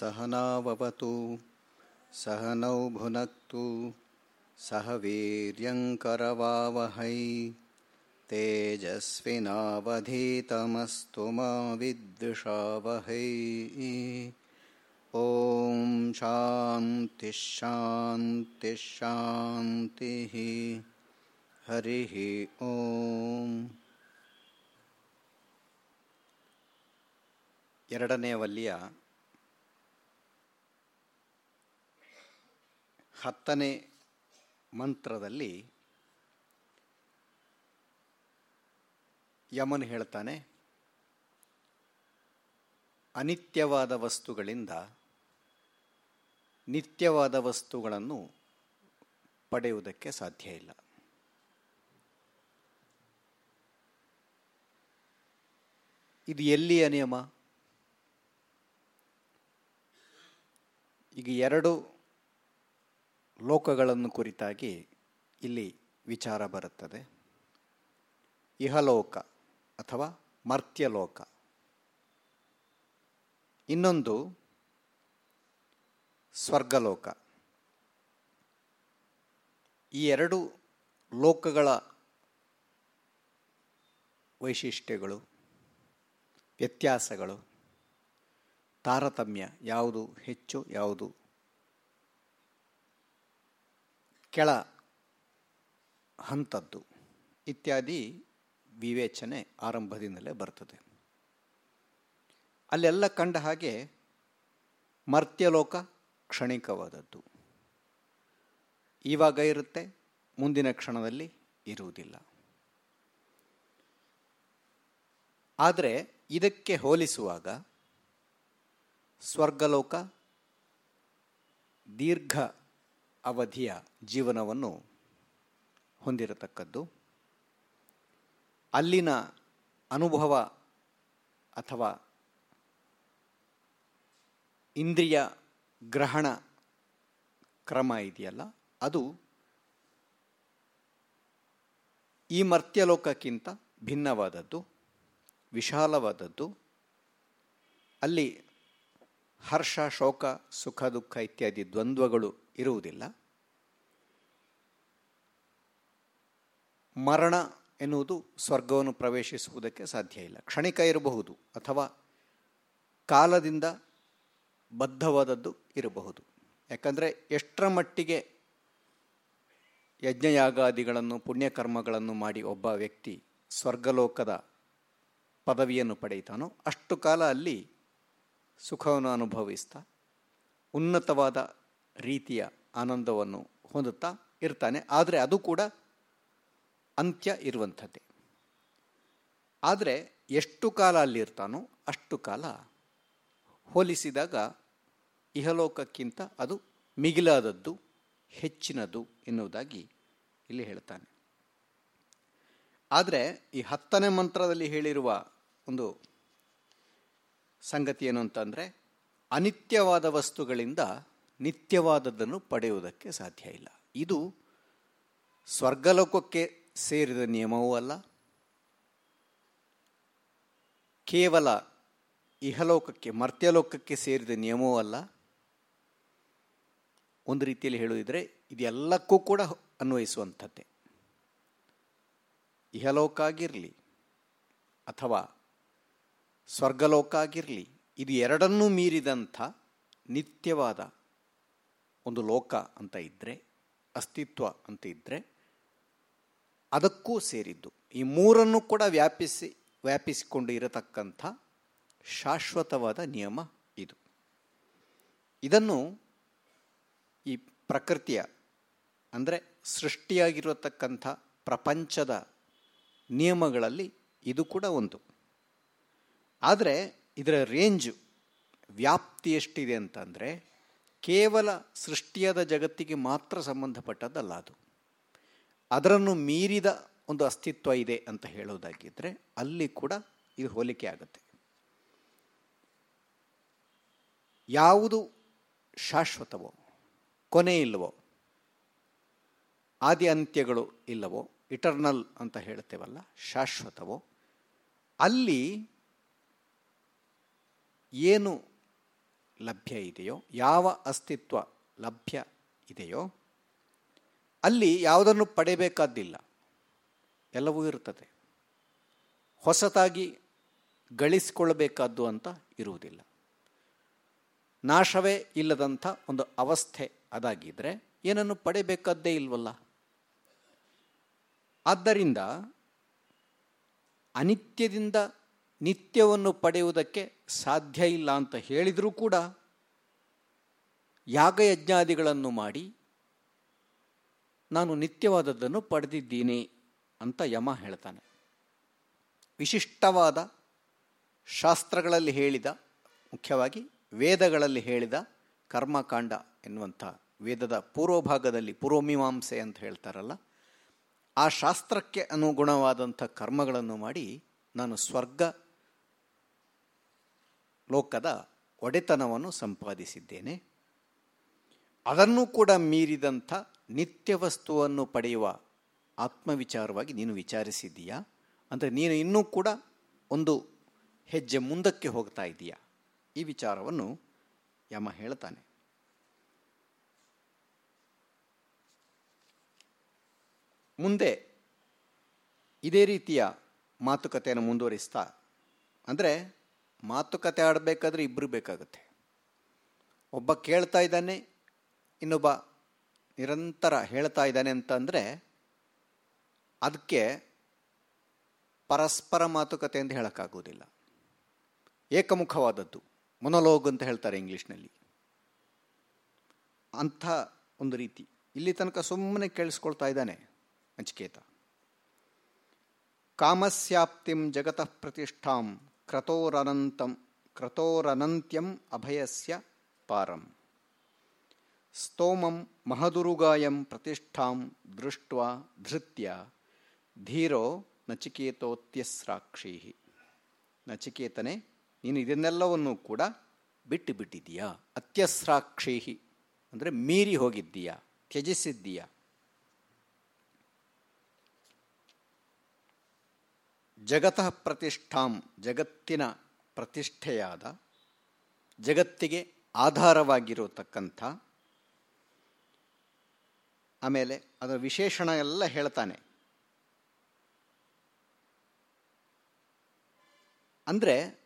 सहनाववतु सहनौ भुनक्तु सह वीर्यङ्करवावहै तेजस्विनावधीतमस्तु मा विद्विषावहै ॐ शान्तिश्शान्तिश्शान्तिः हरिः ॐ ಎರಡನೇ ವಲ್ಲಿಯ ಹತ್ತನೇ ಮಂತ್ರದಲ್ಲಿ ಯಮನ್ ಹೇಳ್ತಾನೆ, ಅನಿತ್ಯವಾದ ವಸ್ತುಗಳಿಂದ ನಿತ್ಯವಾದ ವಸ್ತುಗಳನ್ನು ಪಡೆಯುವುದಕ್ಕೆ ಸಾಧ್ಯ ಇಲ್ಲ. ಇದು ಎಲ್ಲಿಯ ನಿಯಮ? ಈಗ ಎರಡು ಲೋಕಗಳನ್ನು ಕುರಿತಾಗಿ ಇಲ್ಲಿ ವಿಚಾರ ಬರುತ್ತದೆ. ಇಹಲೋಕ ಅಥವಾ ಮರ್ತ್ಯಲೋಕ. ಇನ್ನೊಂದು ಸ್ವರ್ಗಲೋಕ. ಈ ಎರಡು ಲೋಕಗಳ ವೈಶಿಷ್ಟ್ಯಗಳು, ವ್ಯತ್ಯಾಸಗಳು, ತಾರತಮ್ಯ ಯಾವುದು ಹೆಚ್ಚು, ಯಾವುದು ಕೆಳ ಹಂತದ್ದು ಇತ್ಯಾದಿ ವಿವೇಚನೆ ಆರಂಭದಿಂದಲೇ ಬರ್ತದೆ. ಅಲ್ಲೆಲ್ಲ ಕಂಡ ಹಾಗೆ ಮರ್ತ್ಯಲೋಕ ಕ್ಷಣಿಕವಾದದ್ದು. ಇವಾಗ ಇರುತ್ತೆ, ಮುಂದಿನ ಕ್ಷಣದಲ್ಲಿ ಇರುವುದಿಲ್ಲ. ಆದರೆ ಇದಕ್ಕೆ ಹೋಲಿಸುವಾಗ ಸ್ವರ್ಗಲೋಕ ದೀರ್ಘ ಅವಧಿಯ ಜೀವನವನ್ನು ಹೊಂದಿರತಕ್ಕದ್ದು. ಅಲ್ಲಿನ ಅನುಭವ ಅಥವಾ ಇಂದ್ರಿಯ ಗ್ರಹಣ ಕ್ರಮ ಇದೆಯಲ್ಲ, ಅದು ಈ ಮರ್ತ್ಯಲೋಕಕ್ಕಿಂತ ಭಿನ್ನವಾದದ್ದು, ವಿಶಾಲವಾದದ್ದು. ಅಲ್ಲಿ ಹರ್ಷ, ಶೋಕ, ಸುಖ, ದುಃಖ ಇತ್ಯಾದಿ ದ್ವಂದ್ವಗಳು ಇರುವುದಿಲ್ಲ. ಮರಣ ಎನ್ನುವುದು ಸ್ವರ್ಗವನ್ನು ಪ್ರವೇಶಿಸುವುದಕ್ಕೆ ಸಾಧ್ಯ ಇಲ್ಲ. ಕ್ಷಣಿಕ ಇರಬಹುದು ಅಥವಾ ಕಾಲದಿಂದ ಬದ್ಧವಾದದ್ದು ಇರಬಹುದು. ಯಾಕಂದರೆ ಎಷ್ಟರ ಮಟ್ಟಿಗೆ ಯಜ್ಞಯಾಗಾದಿಗಳನ್ನು, ಪುಣ್ಯಕರ್ಮಗಳನ್ನು ಮಾಡಿ ಒಬ್ಬ ವ್ಯಕ್ತಿ ಸ್ವರ್ಗಲೋಕದ ಪದವಿಯನ್ನು ಪಡೆಯುತ್ತಾನೋ ಅಷ್ಟು ಕಾಲ ಅಲ್ಲಿ ಸುಖವನ್ನು ಅನುಭವಿಸ್ತಾ ಉನ್ನತವಾದ ರೀತಿಯ ಆನಂದವನ್ನು ಹೊಂದುತ್ತಾ ಇರ್ತಾನೆ. ಆದರೆ ಅದು ಕೂಡ ಅಂತ್ಯ ಇರುವಂಥದ್ದೇ. ಆದರೆ ಎಷ್ಟು ಕಾಲ ಅಲ್ಲಿರ್ತಾನೋ ಅಷ್ಟು ಕಾಲ ಹೋಲಿಸಿದಾಗ ಇಹಲೋಕಕ್ಕಿಂತ ಅದು ಮಿಗಿಲಾದದ್ದು, ಹೆಚ್ಚಿನದು ಎನ್ನುವುದಾಗಿ ಇಲ್ಲಿ ಹೇಳ್ತಾನೆ. ಆದರೆ ಈ ಹತ್ತನೇ ಮಂತ್ರದಲ್ಲಿ ಹೇಳಿರುವ ಒಂದು ಸಂಗತಿ ಏನು ಅಂತಂದರೆ ಅನಿತ್ಯವಾದ ವಸ್ತುಗಳಿಂದ ನಿತ್ಯವಾದದ್ದನ್ನು ಪಡೆಯುವುದಕ್ಕೆ ಸಾಧ್ಯ ಇಲ್ಲ. ಇದು ಸ್ವರ್ಗಲೋಕಕ್ಕೆ ಸೇರಿದ ನಿಯಮವೂ ಅಲ್ಲ. ಕೇವಲ ಇಹಲೋಕಕ್ಕೆ, ಮರ್ತ್ಯಲೋಕಕ್ಕೆ ಸೇರಿದ ನಿಯಮವೂ ಅಲ್ಲ. ಒಂದು ರೀತಿಯಲ್ಲಿ ಹೇಳುವುದಿದ್ರೆ, ಇದೆಲ್ಲಕ್ಕೂ ಕೂಡ ಅನ್ವಯಿಸುವಂಥದ್ದೇ. ಇಹಲೋಕ ಆಗಿರಲಿ ಅಥವಾ ಸ್ವರ್ಗಲೋಕ ಆಗಿರಲಿ, ಇದು ಎರಡನ್ನೂ ಮೀರಿದಂಥ ನಿತ್ಯವಾದ ಒಂದು ಲೋಕ ಅಂತ ಇದ್ದರೆ ಅಸ್ತಿತ್ವ ಅಂತ ಇದ್ದರೆ ಅದಕ್ಕೂ ಸೇರಿದ್ದು. ಈ ಮೂರನ್ನು ಕೂಡ ವ್ಯಾಪಿಸಿ, ವ್ಯಾಪಿಸಿಕೊಂಡು ಇರತಕ್ಕಂಥ ಶಾಶ್ವತವಾದ ನಿಯಮ ಇದು. ಇದನ್ನು ಈ ಪ್ರಕೃತಿಯ, ಅಂದರೆ ಸೃಷ್ಟಿಯಾಗಿರತಕ್ಕಂಥ ಪ್ರಪಂಚದ ನಿಯಮಗಳಲ್ಲಿ ಇದು ಕೂಡ ಒಂದು. ಆದರೆ, ಇದರ ರೇಂಜು ವ್ಯಾಪ್ತಿ ಎಷ್ಟಿದೆ ಅಂತಂದರೆ ಕೇವಲ ಸೃಷ್ಟಿಯಾದ ಜಗತ್ತಿಗೆ ಮಾತ್ರ ಸಂಬಂಧಪಟ್ಟದ್ದಲ್ಲ ಅದು. ಅದರನ್ನು ಮೀರಿದ ಒಂದು ಅಸ್ತಿತ್ವ ಇದೆ ಅಂತ ಹೇಳೋದಾಗಿದ್ದರೆ ಅಲ್ಲಿ ಕೂಡ ಇದು ಹೋಲಿಕೆ ಆಗುತ್ತೆ. ಯಾವುದು ಶಾಶ್ವತವೋ, ಕೊನೆ ಇಲ್ಲವೋ, ಆದಿ ಅಂತ್ಯಗಳು ಇಲ್ಲವೋ ಇಟರ್ನಲ್ ಅಂತ ಹೇಳ್ತೇವಲ್ಲ, ಶಾಶ್ವತವೋ, ಅಲ್ಲಿ ಏನು ಲಭ್ಯ ಇದೆಯೋ ಯಾವ ಅಸ್ತಿತ್ವ ಲಭ್ಯ ಇದೆಯೋ? ಅಲ್ಲಿ ಯಾವುದನ್ನು ಪಡೆಯಬೇಕಾದ್ದಿಲ್ಲ ಎಲ್ಲವೂ ಇರುತ್ತದೆ. ಹೊಸತಾಗಿ ಗಳಿಸಿಕೊಳ್ಳಬೇಕಾದ್ದು ಅಂತ ಇರುವುದಿಲ್ಲ. ನಾಶವೇ ಇಲ್ಲದಂಥ ಒಂದು ಅವಸ್ಥೆ ಅದಾಗಿದ್ದರೆ ಏನನ್ನು ಪಡೆಯಬೇಕಾದ್ದೇ ಇಲ್ವಲ್ಲ? ಆದ್ದರಿಂದ ಅನಿತ್ಯದಿಂದ ನಿತ್ಯವನ್ನು ಪಡೆಯುವುದಕ್ಕೆ ಸಾಧ್ಯ ಇಲ್ಲ ಅಂತ ಹೇಳಿದರೂ ಕೂಡ ಯಾಗಯಜ್ಞಾದಿಗಳನ್ನು ಮಾಡಿ ನಾನು ನಿತ್ಯವಾದದ್ದನ್ನು ಪಡೆದಿದ್ದೀನಿ ಅಂತ ಯಮ ಹೇಳ್ತಾನೆ. ವಿಶಿಷ್ಟವಾದ ಶಾಸ್ತ್ರಗಳಲ್ಲಿ ಹೇಳಿದ, ಮುಖ್ಯವಾಗಿ ವೇದಗಳಲ್ಲಿ ಹೇಳಿದ ಕರ್ಮಕಾಂಡ ಎನ್ನುವಂಥ ವೇದದ ಪೂರ್ವಭಾಗದಲ್ಲಿ ಪೂರ್ವಮೀಮಾಂಸೆ ಅಂತ ಹೇಳ್ತಾರಲ್ಲ, ಆ ಶಾಸ್ತ್ರಕ್ಕೆ ಅನುಗುಣವಾದಂಥ ಕರ್ಮಗಳನ್ನು ಮಾಡಿ ನಾನು ಸ್ವರ್ಗ ಲೋಕದ ಒಡೆತನವನ್ನು ಸಂಪಾದಿಸಿದ್ದೇನೆ. ಅದನ್ನು ಕೂಡ ಮೀರಿದಂಥ ನಿತ್ಯ ವಸ್ತುವನ್ನು ಪಡೆಯುವ ಆತ್ಮವಿಚಾರವಾಗಿ ನೀನು ವಿಚಾರಿಸಿದ್ದೀಯಾ? ಅಂದರೆ ನೀನು ಇನ್ನೂ ಕೂಡ ಒಂದು ಹೆಜ್ಜೆ ಮುಂದಕ್ಕೆ ಹೋಗ್ತಾ ಇದ್ದೀಯಾ ಈ ವಿಚಾರವನ್ನು ಯಮ ಹೇಳ್ತಾನೆ ಮುಂದೆ ಇದೇ ರೀತಿಯ ಮಾತುಕತೆಯನ್ನು ಮುಂದುವರಿಸ್ತಾ, ಅಂದರೆ ಮಾತುಕತೆ ಆಡಬೇಕಾದ್ರೆ ಇಬ್ಬರು ಬೇಕಾಗುತ್ತೆ. ಒಬ್ಬ ಕೇಳ್ತಾ ಇದ್ದಾನೆ, ಇನ್ನೊಬ್ಬ ನಿರಂತರ ಹೇಳ್ತಾ ಇದ್ದಾನೆ ಅಂತಂದರೆ ಅದಕ್ಕೆ ಪರಸ್ಪರ ಮಾತುಕತೆ ಅಂತ ಹೇಳೋಕ್ಕಾಗೋದಿಲ್ಲ ಏಕಮುಖವಾದದ್ದು ಮೊನೊಲೋಗ್ ಅಂತ ಹೇಳ್ತಾರೆ ಇಂಗ್ಲೀಷ್ನಲ್ಲಿ. ಅಂಥ ಒಂದು ರೀತಿ. ಇಲ್ಲಿ ತನಕ ಸುಮ್ಮನೆ ಕೇಳಿಸ್ಕೊಳ್ತಾ ಇದ್ದಾನೆ ಅಂಚಿಕೇತ. ಕಾಮಸ್ಯಾಪ್ತಿಂ ಜಗತಃ ಪ್ರತಿಷ್ಠಾಂ ಕ್ರತೋರನಂತಂ ಕ್ರತೋರನಂತ್ಯಂ ಅಭಯಸ್ಯ ಪಾರಂ ಸ್ತೋಮಂ ಮಹದುರುಗಾಯಂ ಪ್ರತಿಷ್ಠಾಂ ದೃಷ್ಟ ಧೃತ್ಯ ಧೀರೋ ನಚಿಕೇತೋತ್ಯಸ್ರಾಕ್ಷಿ ನಚಿಕೇತನೆ ನೀನು ಇದನ್ನೆಲ್ಲವನ್ನೂ ಕೂಡ ಬಿಟ್ಟು ಬಿಟ್ಟಿದ್ದೀಯಾ? ಅತ್ಯಸ್ರಾಕ್ಷಿ ಅಂದರೆ ಮೀರಿ ಹೋಗಿದ್ದೀಯಾ? ತ್ಯಜಿಸಿದ್ದೀಯಾ? ಜಗತಃ ಪ್ರತಿಷ್ಠಾಂ, ಜಗತ್ತಿನ ಪ್ರತಿಷ್ಠೆಯಾದ, ಜಗತ್ತಿಗೆ ಆಧಾರವಾಗಿರತಕ್ಕಂಥ, ಆಮೇಲೆ ಅದರ ವಿಶೇಷಣ ಎಲ್ಲ ಹೇಳ್ತಾನೆ. ಅಂದರೆ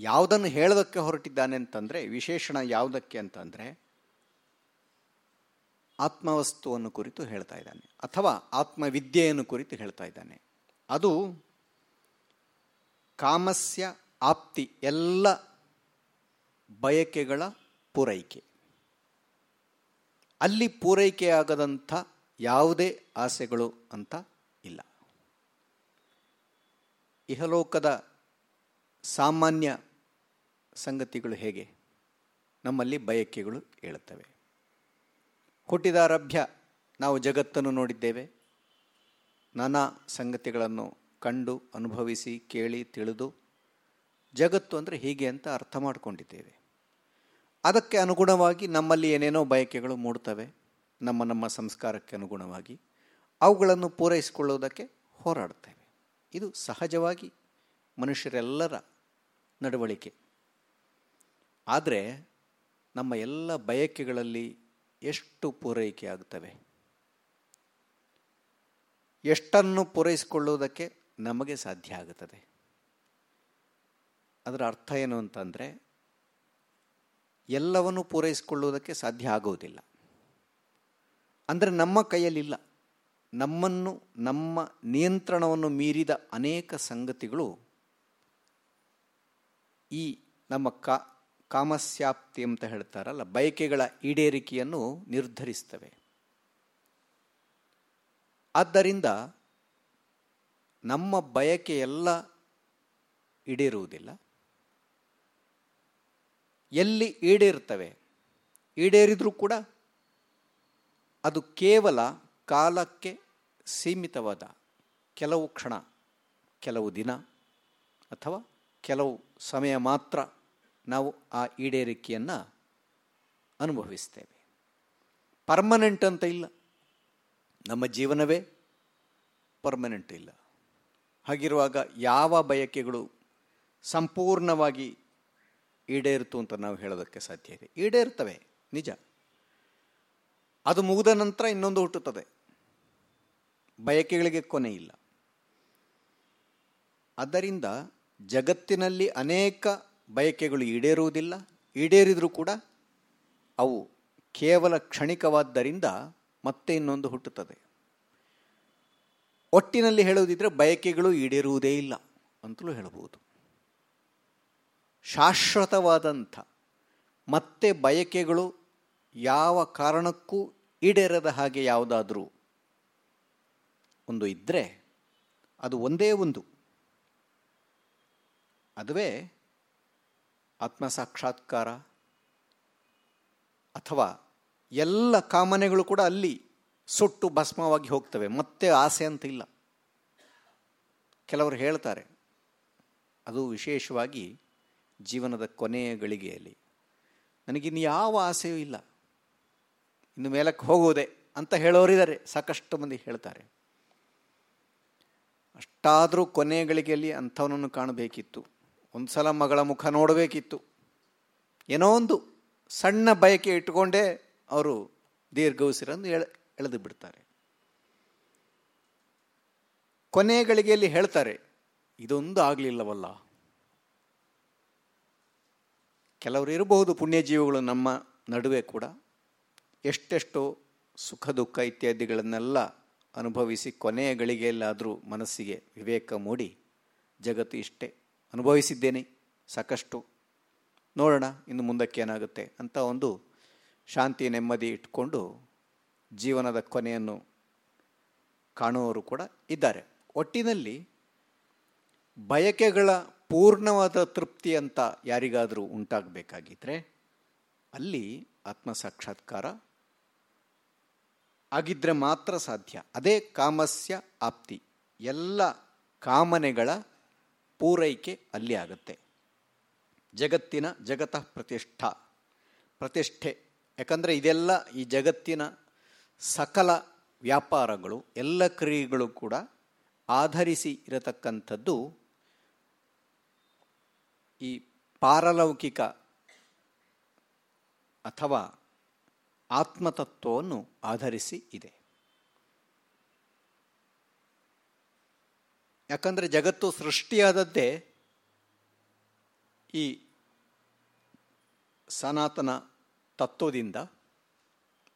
ಯಾವುದನ್ನು ಹೇಳೋದಕ್ಕೆ ಹೊರಟಿದ್ದಾನೆ ಅಂತಂದರೆ, ವಿಶೇಷಣ ಯಾವುದಕ್ಕೆ ಅಂತಂದರೆ, ಆತ್ಮವಸ್ತುವನ್ನು ಕುರಿತು ಹೇಳ್ತಾ ಇದ್ದಾನೆ. ಅಥವಾ ಆತ್ಮವಿದ್ಯೆಯನ್ನು ಕುರಿತು ಹೇಳ್ತಾ ಇದ್ದಾನೆ. ಅದು ಕಾಮಸ್ಯ, ಆಪ್ತಿ ಎಲ್ಲ ಬಯಕೆಗಳ ಪೂರೈಕೆ. ಅಲ್ಲಿ ಪೂರೈಕೆಯಾಗದಂಥ ಯಾವುದೇ ಆಸೆಗಳು ಅಂತ ಇಲ್ಲ. ಇಹಲೋಕದ ಸಾಮಾನ್ಯ ಸಂಗತಿಗಳು ಹೇಗೆ? ನಮ್ಮಲ್ಲಿ ಬಯಕೆಗಳು ಹೇಳುತ್ತವೆ ಹುಟ್ಟಿದಾರಭ್ಯ ನಾವು ಜಗತ್ತನ್ನು ನೋಡಿದ್ದೇವೆ. ನಾನಾ ಸಂಗತಿಗಳನ್ನು ಕಂಡು, ಅನುಭವಿಸಿ, ಕೇಳಿ, ತಿಳಿದು ಜಗತ್ತು ಅಂದರೆ ಹೀಗೆ ಅಂತ ಅರ್ಥ ಮಾಡಿಕೊಂಡಿದ್ದೇವೆ. ಅದಕ್ಕೆ ಅನುಗುಣವಾಗಿ ನಮ್ಮಲ್ಲಿ ಏನೇನೋ ಬಯಕೆಗಳು ಮೂಡ್ತವೆ, ನಮ್ಮ ನಮ್ಮ ಸಂಸ್ಕಾರಕ್ಕೆ ಅನುಗುಣವಾಗಿ ಅವುಗಳನ್ನು ಪೂರೈಸಿಕೊಳ್ಳುವುದಕ್ಕೆ ಹೋರಾಡ್ತೇವೆ. ಇದು ಸಹಜವಾಗಿ ಮನುಷ್ಯರೆಲ್ಲರ ನಡವಳಿಕೆ. ಆದರೆ ನಮ್ಮ ಎಲ್ಲ ಬಯಕೆಗಳಲ್ಲಿ ಎಷ್ಟು ಪೂರೈಕೆ ಆಗ್ತವೆ? ಎಷ್ಟನ್ನು ಪೂರೈಸಿಕೊಳ್ಳುವುದಕ್ಕೆ ನಮಗೆ ಸಾಧ್ಯ ಆಗುತ್ತದೆ. ಅದರ ಅರ್ಥ ಏನು ಅಂತಂದರೆ, ಎಲ್ಲವನ್ನು ಪೂರೈಸಿಕೊಳ್ಳುವುದಕ್ಕೆ ಸಾಧ್ಯ ಆಗುವುದಿಲ್ಲ. ಅಂದರೆ ನಮ್ಮ ಕೈಯಲ್ಲಿಲ್ಲ. ನಮ್ಮನ್ನು, ನಮ್ಮ ನಿಯಂತ್ರಣವನ್ನು ಮೀರಿದ ಅನೇಕ ಸಂಗತಿಗಳು ಈ ನಮ್ಮ ಕಾ, ಕಾಮಸ್ಯಾಪ್ತಿ ಅಂತ ಹೇಳ್ತಾರಲ್ಲ, ಬಯಕೆಗಳ ಈಡೇರಿಕೆಯನ್ನು ನಿರ್ಧರಿಸ್ತವೆ ಆದ್ದರಿಂದ ನಮ್ಮ ಬಯಕೆ ಎಲ್ಲ ಈಡೇರುವುದಿಲ್ಲ. ಎಲ್ಲಿ ಈಡೇರ್ತವೆ ಈಡೇರಿದರೂ ಕೂಡ ಅದು ಕೇವಲ ಕಾಲಕ್ಕೆ ಸೀಮಿತವಾದ ಕೆಲವು ಕ್ಷಣ, ಕೆಲವು ದಿನ ಅಥವಾ ಕೆಲವು ಸಮಯ ಮಾತ್ರ ನಾವು ಆ ಈಡೇರಿಕೆಯನ್ನು ಅನುಭವಿಸ್ತೇವೆ. ಪರ್ಮನೆಂಟ್ ಅಂತ ಇಲ್ಲ. ನಮ್ಮ ಜೀವನವೇ ಪರ್ಮನೆಂಟ್ ಇಲ್ಲ. ಹಾಗಿರುವಾಗ ಯಾವ ಬಯಕೆಗಳು ಸಂಪೂರ್ಣವಾಗಿ ಈಡೇರಿತು ಅಂತ ನಾವು ಹೇಳೋದಕ್ಕೆ ಸಾಧ್ಯ ಇದೆ. ಈಡೇರ್ತವೆ, ನಿಜ. ಅದು ಮುಗಿದ ನಂತರ ಇನ್ನೊಂದು ಹುಟ್ಟುತ್ತದೆ. ಬಯಕೆಗಳಿಗೆ ಕೊನೆ ಇಲ್ಲ. ಆದ್ದರಿಂದ ಜಗತ್ತಿನಲ್ಲಿ ಅನೇಕ ಬಯಕೆಗಳು ಈಡೇರುವುದಿಲ್ಲ. ಈಡೇರಿದರೂ ಕೂಡ ಅವು ಕೇವಲ ಕ್ಷಣಿಕವಾದ್ದರಿಂದ ಮತ್ತೆ ಇನ್ನೊಂದು ಹುಟ್ಟುತ್ತದೆ. ಒಟ್ಟಿನಲ್ಲಿ ಹೇಳುವುದಿದ್ರೆ ಬಯಕೆಗಳು ಈಡೇರುವುದೇ ಇಲ್ಲ ಅಂತಲೂ ಹೇಳಬಹುದು. ಶಾಶ್ವತವಾದಂಥ ಮತ್ತೆ ಬಯಕೆಗಳು ಯಾವ ಕಾರಣಕ್ಕೂ ಈಡೇರದ ಹಾಗೆ ಯಾವುದಾದರೂ ಒಂದು ಇದ್ದರೆ ಅದು ಒಂದೇ ಒಂದು. ಅದುವೇ ಆತ್ಮಸಾಕ್ಷಾತ್ಕಾರ ಅಥವಾ ಎಲ್ಲ ಕಾಮನೆಗಳು ಕೂಡ ಅಲ್ಲಿ ಸುಟ್ಟು ಭಸ್ಮವಾಗಿ ಹೋಗ್ತವೆ. ಮತ್ತೆ ಆಸೆ ಅಂತ ಇಲ್ಲ. ಕೆಲವರು ಹೇಳ್ತಾರೆ, ಅದು ವಿಶೇಷವಾಗಿ ಜೀವನದ ಕೊನೆಯ ಗಳಿಗೆಯಲ್ಲಿ. ನನಗಿನ್ನು ಯಾವ ಆಸೆಯೂ ಇಲ್ಲ. ಇನ್ನು ಮೇಲಕ್ಕೆ ಹೋಗುವುದೇ ಅಂತ ಹೇಳೋರಿದ್ದಾರೆ. ಸಾಕಷ್ಟು ಮಂದಿ ಹೇಳ್ತಾರೆ. ಅಷ್ಟಾದರೂ ಕೊನೆಯ ಗಳಿಗೆಯಲ್ಲಿ ಅಂಥವನನ್ನು ಕಾಣಬೇಕಿತ್ತು. ಒಂದು ಸಲ ಮಗಳ ಮುಖ ನೋಡಬೇಕಿತ್ತು. ಏನೋ ಒಂದು ಸಣ್ಣ ಬಯಕೆ ಇಟ್ಟುಕೊಂಡೇ ಅವರು ದೀರ್ಘವಿಸಿರಂದು ಎಳೆ ಎಳೆದು ಬಿಡ್ತಾರೆ. ಕೊನೆಯ ಗಳಿಗೆಯಲ್ಲಿ ಹೇಳ್ತಾರೆ, ಇದೊಂದು ಆಗಲಿಲ್ಲವಲ್ಲ. ಕೆಲವರು ಇರಬಹುದು ಪುಣ್ಯಜೀವಿಗಳು ನಮ್ಮ ನಡುವೆ ಕೂಡ. ಎಷ್ಟೆಷ್ಟೋ ಸುಖ, ದುಃಖ ಇತ್ಯಾದಿಗಳನ್ನೆಲ್ಲ ಅನುಭವಿಸಿ ಕೊನೆಯ ಗಳಿಗೆಯಲ್ಲಾದರೂ ಮನಸ್ಸಿಗೆ ವಿವೇಕ ಮೂಡಿ ಜಗತ್ತು ಇಷ್ಟೇ. ಅನುಭವಿಸಿದ್ದೇನೆ, ಸಾಕಷ್ಟು. ನೋಡೋಣ, ಇನ್ನು ಮುಂದಕ್ಕೆ ಏನಾಗುತ್ತೆ? ಅಂತ ಒಂದು ಶಾಂತಿ ನೆಮ್ಮದಿ ಇಟ್ಕೊಂಡು ಜೀವನದ ಕೊನೆಯನ್ನು ಕಾಣುವವರು ಕೂಡ ಇದ್ದಾರೆ. ಒಟ್ಟಿನಲ್ಲಿ ಬಯಕೆಗಳ ಪೂರ್ಣವಾದ ತೃಪ್ತಿ ಅಂತ ಯಾರಿಗಾದರೂ ಉಂಟಾಗಬೇಕಾಗಿದ್ದರೆ ಅಲ್ಲಿ ಆತ್ಮ ಸಾಕ್ಷಾತ್ಕಾರ ಆಗಿದ್ದರೆ ಮಾತ್ರ ಸಾಧ್ಯ. ಅದೇ ಕಾಮಸ್ಯ ಆಪ್ತಿ. ಎಲ್ಲ ಕಾಮನೆಗಳ ಪೂರೈಕೆ ಅಲ್ಲಿ ಆಗುತ್ತೆ. ಜಗತ್ತಿನ ಜಗತಃ ಪ್ರತಿಷ್ಠಾ, ಪ್ರತಿಷ್ಠೆ. ಯಾಕಂದರೆ ಇದೆಲ್ಲ ಈ ಜಗತ್ತಿನ ಸಕಲ ವ್ಯಾಪಾರಗಳು, ಎಲ್ಲ ಕ್ರಿಯೆಗಳು ಕೂಡ ಆಧರಿಸಿ ಇರತಕ್ಕಂಥದ್ದು ಈ ಪಾರಲೌಕಿಕ ಅಥವಾ ಆತ್ಮತತ್ವವನ್ನು ಆಧರಿಸಿ ಇದೆ. ಯಾಕಂದರೆ ಜಗತ್ತು ಸೃಷ್ಟಿಯಾದದ್ದೇ ಈ ಸನಾತನ ತತ್ವದಿಂದ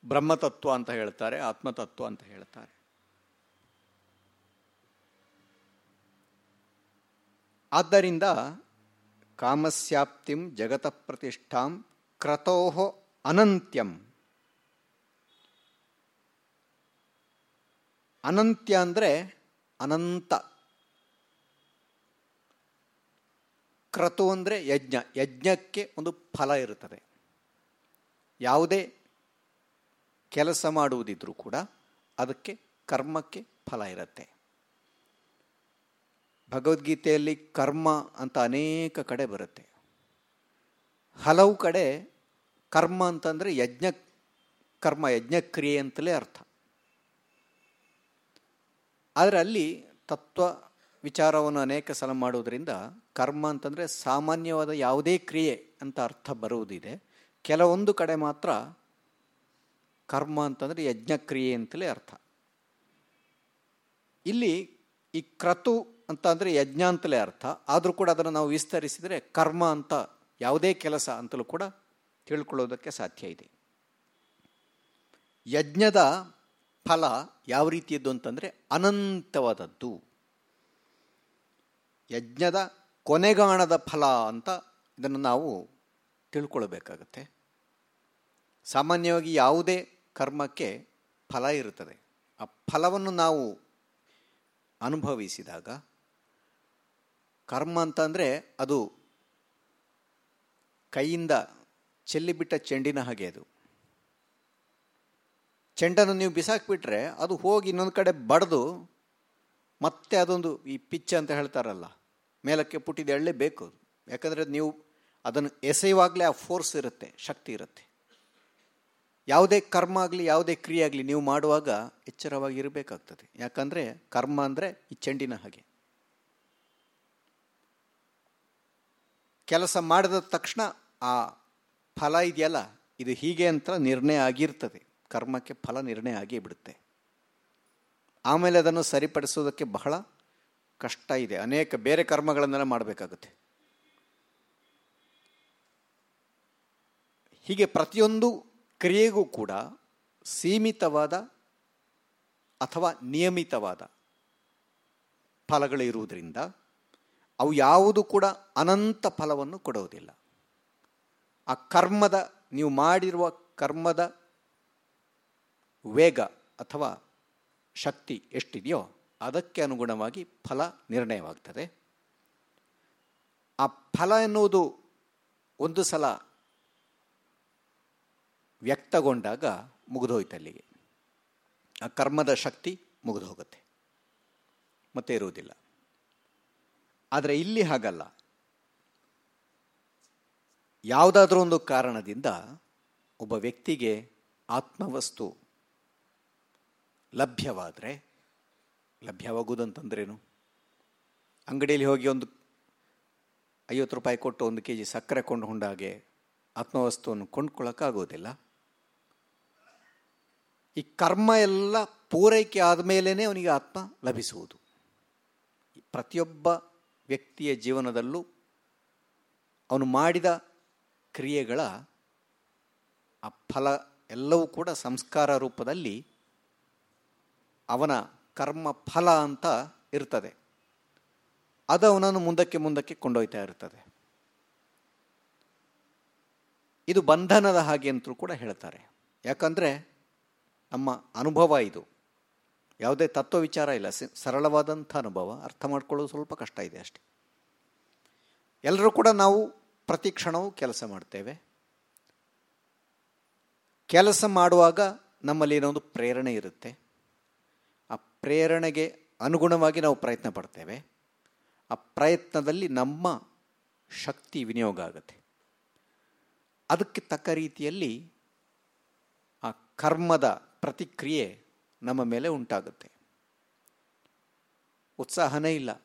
ಬ್ರಹ್ಮತತ್ವ ಅಂತ ಹೇಳ್ತಾರೆ, ಆತ್ಮತತ್ವ ಅಂತ ಹೇಳ್ತಾರೆ. ಆದ್ದರಿಂದ ಕಾಮಸ್ಯಾಪ್ತಿಂ ಜಗತ ಪ್ರತಿಷ್ಠಾಂ ಕ್ರತೋ ಅನಂತ್ಯಂ. ಅನಂತ್ಯ ಅಂದರೆ ಅನಂತ. ಕ್ರತು ಅಂದರೆ ಯಜ್ಞ, ಯಜ್ಞಕ್ಕೆ ಒಂದು ಫಲ ಇರುತ್ತದೆ. ಯಾವುದೇ ಕೆಲಸ ಮಾಡುವುದಿದ್ರೂ ಕೂಡ ಅದಕ್ಕೆ ಕರ್ಮಕ್ಕೆ ಫಲ ಇರುತ್ತೆ. ಭಗವದ್ಗೀತೆಯಲ್ಲಿ ಕರ್ಮ ಅಂತ ಅನೇಕ ಕಡೆ ಬರುತ್ತೆ. ಹಲವು ಕಡೆ ಕರ್ಮ ಅಂತಂದರೆ ಯಜ್ಞ, ಕರ್ಮ ಯಜ್ಞಕ್ರಿಯೆ ಅಂತಲೇ ಅರ್ಥ. ಆದರೆ ಅಲ್ಲಿ ತತ್ವ ವಿಚಾರವನ್ನು ಅನೇಕ ಸಲ ಮಾಡುವುದರಿಂದ ಕರ್ಮ ಅಂತಂದರೆ ಸಾಮಾನ್ಯವಾದ ಯಾವುದೇ ಕ್ರಿಯೆ ಅಂತ ಅರ್ಥ ಬರುವುದಿದೆ. ಕೆಲವೊಂದು ಕಡೆ ಮಾತ್ರ ಕರ್ಮ ಅಂತಂದರೆ ಯಜ್ಞಕ್ರಿಯೆ ಅಂತಲೇ ಅರ್ಥ. ಇಲ್ಲಿ ಈ ಕ್ರತು ಅಂತ ಅಂದರೆ ಯಜ್ಞ ಅಂತಲೇ ಅರ್ಥ. ಆದರೂ ಕೂಡ ಅದನ್ನು ನಾವು ವಿಸ್ತರಿಸಿದರೆ ಕರ್ಮ ಅಂತ ಯಾವುದೇ ಕೆಲಸ ಅಂತಲೂ ಕೂಡ ತಿಳ್ಕೊಳ್ಳೋದಕ್ಕೆ ಸಾಧ್ಯ ಇದೆ. ಯಜ್ಞದ ಫಲ ಯಾವ ರೀತಿಯದ್ದು ಅಂತಂದರೆ ಅನಂತವಾದದ್ದು. ಯಜ್ಞದ ಕೊನೆಗಾಣದ ಫಲ ಅಂತ ಇದನ್ನು ನಾವು ತಿಳ್ಕೊಳ್ಬೇಕಾಗತ್ತೆ. ಸಾಮಾನ್ಯವಾಗಿ ಯಾವುದೇ ಕರ್ಮಕ್ಕೆ ಫಲ ಇರುತ್ತದೆ. ಆ ಫಲವನ್ನು ನಾವು ಅನುಭವಿಸಿದಾಗ ಕರ್ಮ ಅಂತಂದರೆ ಅದು ಕೈಯಿಂದ ಚೆಲ್ಲಿಬಿಟ್ಟ ಚೆಂಡಿನ ಹಾಗೆ ಅದು. ಚೆಂಡನ್ನು ನೀವು ಬಿಸಾಕ್ಬಿಟ್ರೆ ಅದು ಹೋಗಿ ಇನ್ನೊಂದು ಕಡೆ ಬಡ್ದು ಮತ್ತೆ ಅದೊಂದು ಈ ಪಿಚ್ ಅಂತ ಹೇಳ್ತಾರಲ್ಲ, ಮೇಲಕ್ಕೆ ಪುಟ್ಟಿದ ಎಳ್ಳೆ ಬೇಕು. ಯಾಕಂದರೆ ನೀವು ಅದನ್ನು ಎಸೆಯುವಾಗಲೇ ಆ ಫೋರ್ಸ್ ಇರುತ್ತೆ, ಶಕ್ತಿ ಇರುತ್ತೆ. ಯಾವುದೇ ಕರ್ಮ ಆಗಲಿ, ಯಾವುದೇ ಕ್ರಿಯೆ ಆಗಲಿ ನೀವು ಮಾಡುವಾಗ ಎಚ್ಚರವಾಗಿ ಇರಬೇಕಾಗ್ತದೆ. ಯಾಕಂದರೆ ಕರ್ಮ ಅಂದರೆ ಈ ಚೆಂಡಿನ ಹಾಗೆ. ಕೆಲಸ ಮಾಡಿದ ತಕ್ಷಣ ಆ ಫಲ ಇದೆಯಲ್ಲ, ಇದು ಹೀಗೆ ಅಂತ ನಿರ್ಣಯ ಆಗಿರ್ತದೆ. ಕರ್ಮಕ್ಕೆ ಫಲ ನಿರ್ಣಯ ಆಗಿಯೇ ಬಿಡುತ್ತೆ. ಆಮೇಲೆ ಅದನ್ನು ಸರಿಪಡಿಸೋದಕ್ಕೆ ಬಹಳ ಕಷ್ಟ ಇದೆ. ಅನೇಕ ಬೇರೆ ಕರ್ಮಗಳನ್ನೆಲ್ಲ ಮಾಡಬೇಕಾಗುತ್ತೆ. ಹೀಗೆ ಪ್ರತಿಯೊಂದು ಕ್ರಿಯೆಗೂ ಕೂಡ ಸೀಮಿತವಾದ ಅಥವಾ ನಿಯಮಿತವಾದ ಫಲಗಳಿರುವುದರಿಂದ ಅವು ಯಾವುದು ಕೂಡ ಅನಂತ ಫಲವನ್ನು ಕೊಡುವುದಿಲ್ಲ. ಆ ಕರ್ಮದ, ನೀವು ಮಾಡಿರುವ ಕರ್ಮದ ವೇಗ ಅಥವಾ ಶಕ್ತಿ ಎಷ್ಟಿದೆಯೋ ಅದಕ್ಕೆ ಅನುಗುಣವಾಗಿ ಫಲ ನಿರ್ಣಯವಾಗ್ತದೆ. ಆ ಫಲ ಎನ್ನುವುದು ಒಂದು ಸಲ ವ್ಯಕ್ತಗೊಂಡಾಗ ಮುಗಿದೋಯ್ತು ಅಲ್ಲಿಗೆ ಆ ಕರ್ಮದ ಶಕ್ತಿ ಮುಗಿದು ಹೋಗುತ್ತೆ ಮತ್ತೆ ಇರುವುದಿಲ್ಲ. ಆದರೆ ಇಲ್ಲಿ ಹಾಗಲ್ಲ. ಯಾವುದಾದ್ರೂ ಒಂದು ಕಾರಣದಿಂದ ಒಬ್ಬ ವ್ಯಕ್ತಿಗೆ ಆತ್ಮವಸ್ತು ಲಭ್ಯವಾದರೆ ಲಭ್ಯವಾಗುವುದಂತಂದ್ರೇನು? ಅಂಗಡಿಯಲ್ಲಿ ಹೋಗಿ ಒಂದು ಐವತ್ತು ರೂಪಾಯಿ ಕೊಟ್ಟು ಒಂದು ಕೆ ಜಿ ಸಕ್ಕರೆ ಕೊಂಡು ಹುಂಡಾಗೆ ಆತ್ಮವಸ್ತುವನ್ನು ಕೊಂಡ್ಕೊಳ್ಳೋಕ್ಕಾಗೋದಿಲ್ಲ ಈ ಕರ್ಮ ಎಲ್ಲ ಪೂರೈಕೆ ಆದಮೇಲೇ ಅವನಿಗೆ ಆತ್ಮ ಲಭಿಸುವುದು. ಪ್ರತಿಯೊಬ್ಬ ವ್ಯಕ್ತಿಯ ಜೀವನದಲ್ಲೂ ಅವನು ಮಾಡಿದ ಕ್ರಿಯೆಗಳ ಆ ಫಲ ಎಲ್ಲವೂ ಕೂಡ ಸಂಸ್ಕಾರ ರೂಪದಲ್ಲಿ ಅವನ ಕರ್ಮ ಫಲ ಅಂತ ಇರ್ತದೆ. ಅದು ಅವನನ್ನು ಮುಂದಕ್ಕೆ ಮುಂದಕ್ಕೆ ಕೊಂಡೊಯ್ತಾ ಇರ್ತದೆ. ಇದು ಬಂಧನದ ಹಾಗೆ ಅಂತಲೂ ಕೂಡ ಹೇಳ್ತಾರೆ. ಯಾಕಂದರೆ ನಮ್ಮ ಅನುಭವ ಇದು. ಯಾವುದೇ ತತ್ವ ವಿಚಾರ ಇಲ್ಲ. ಸರಳವಾದಂಥ ಅನುಭವ. ಅರ್ಥ ಮಾಡ್ಕೊಳ್ಳೋದು ಸ್ವಲ್ಪ ಕಷ್ಟ ಇದೆ ಅಷ್ಟೆ. ಎಲ್ಲರೂ ಕೂಡ ನಾವು ಪ್ರತಿ ಕ್ಷಣವೂ ಕೆಲಸ ಮಾಡ್ತೇವೆ. ಕೆಲಸ ಮಾಡುವಾಗ ನಮ್ಮಲ್ಲಿ ಏನೊಂದು ಪ್ರೇರಣೆ ಇರುತ್ತೆ. ಆ ಪ್ರೇರಣೆಗೆ ಅನುಗುಣವಾಗಿ ನಾವು ಪ್ರಯತ್ನ ಪಡ್ತೇವೆ. ಆ ಪ್ರಯತ್ನದಲ್ಲಿ ನಮ್ಮ ಶಕ್ತಿ ವಿನಿಯೋಗ ಆಗುತ್ತೆ. ಅದಕ್ಕೆ ತಕ್ಕ ರೀತಿಯಲ್ಲಿ ಆ ಕರ್ಮದ ಪ್ರತಿಕ್ರಿಯೆ ನಮ್ಮ ಮೇಲೆ ಉಂಟಾಗುತ್ತೆ. ಉತ್ಸಾಹನೇ ಇಲ್ಲ.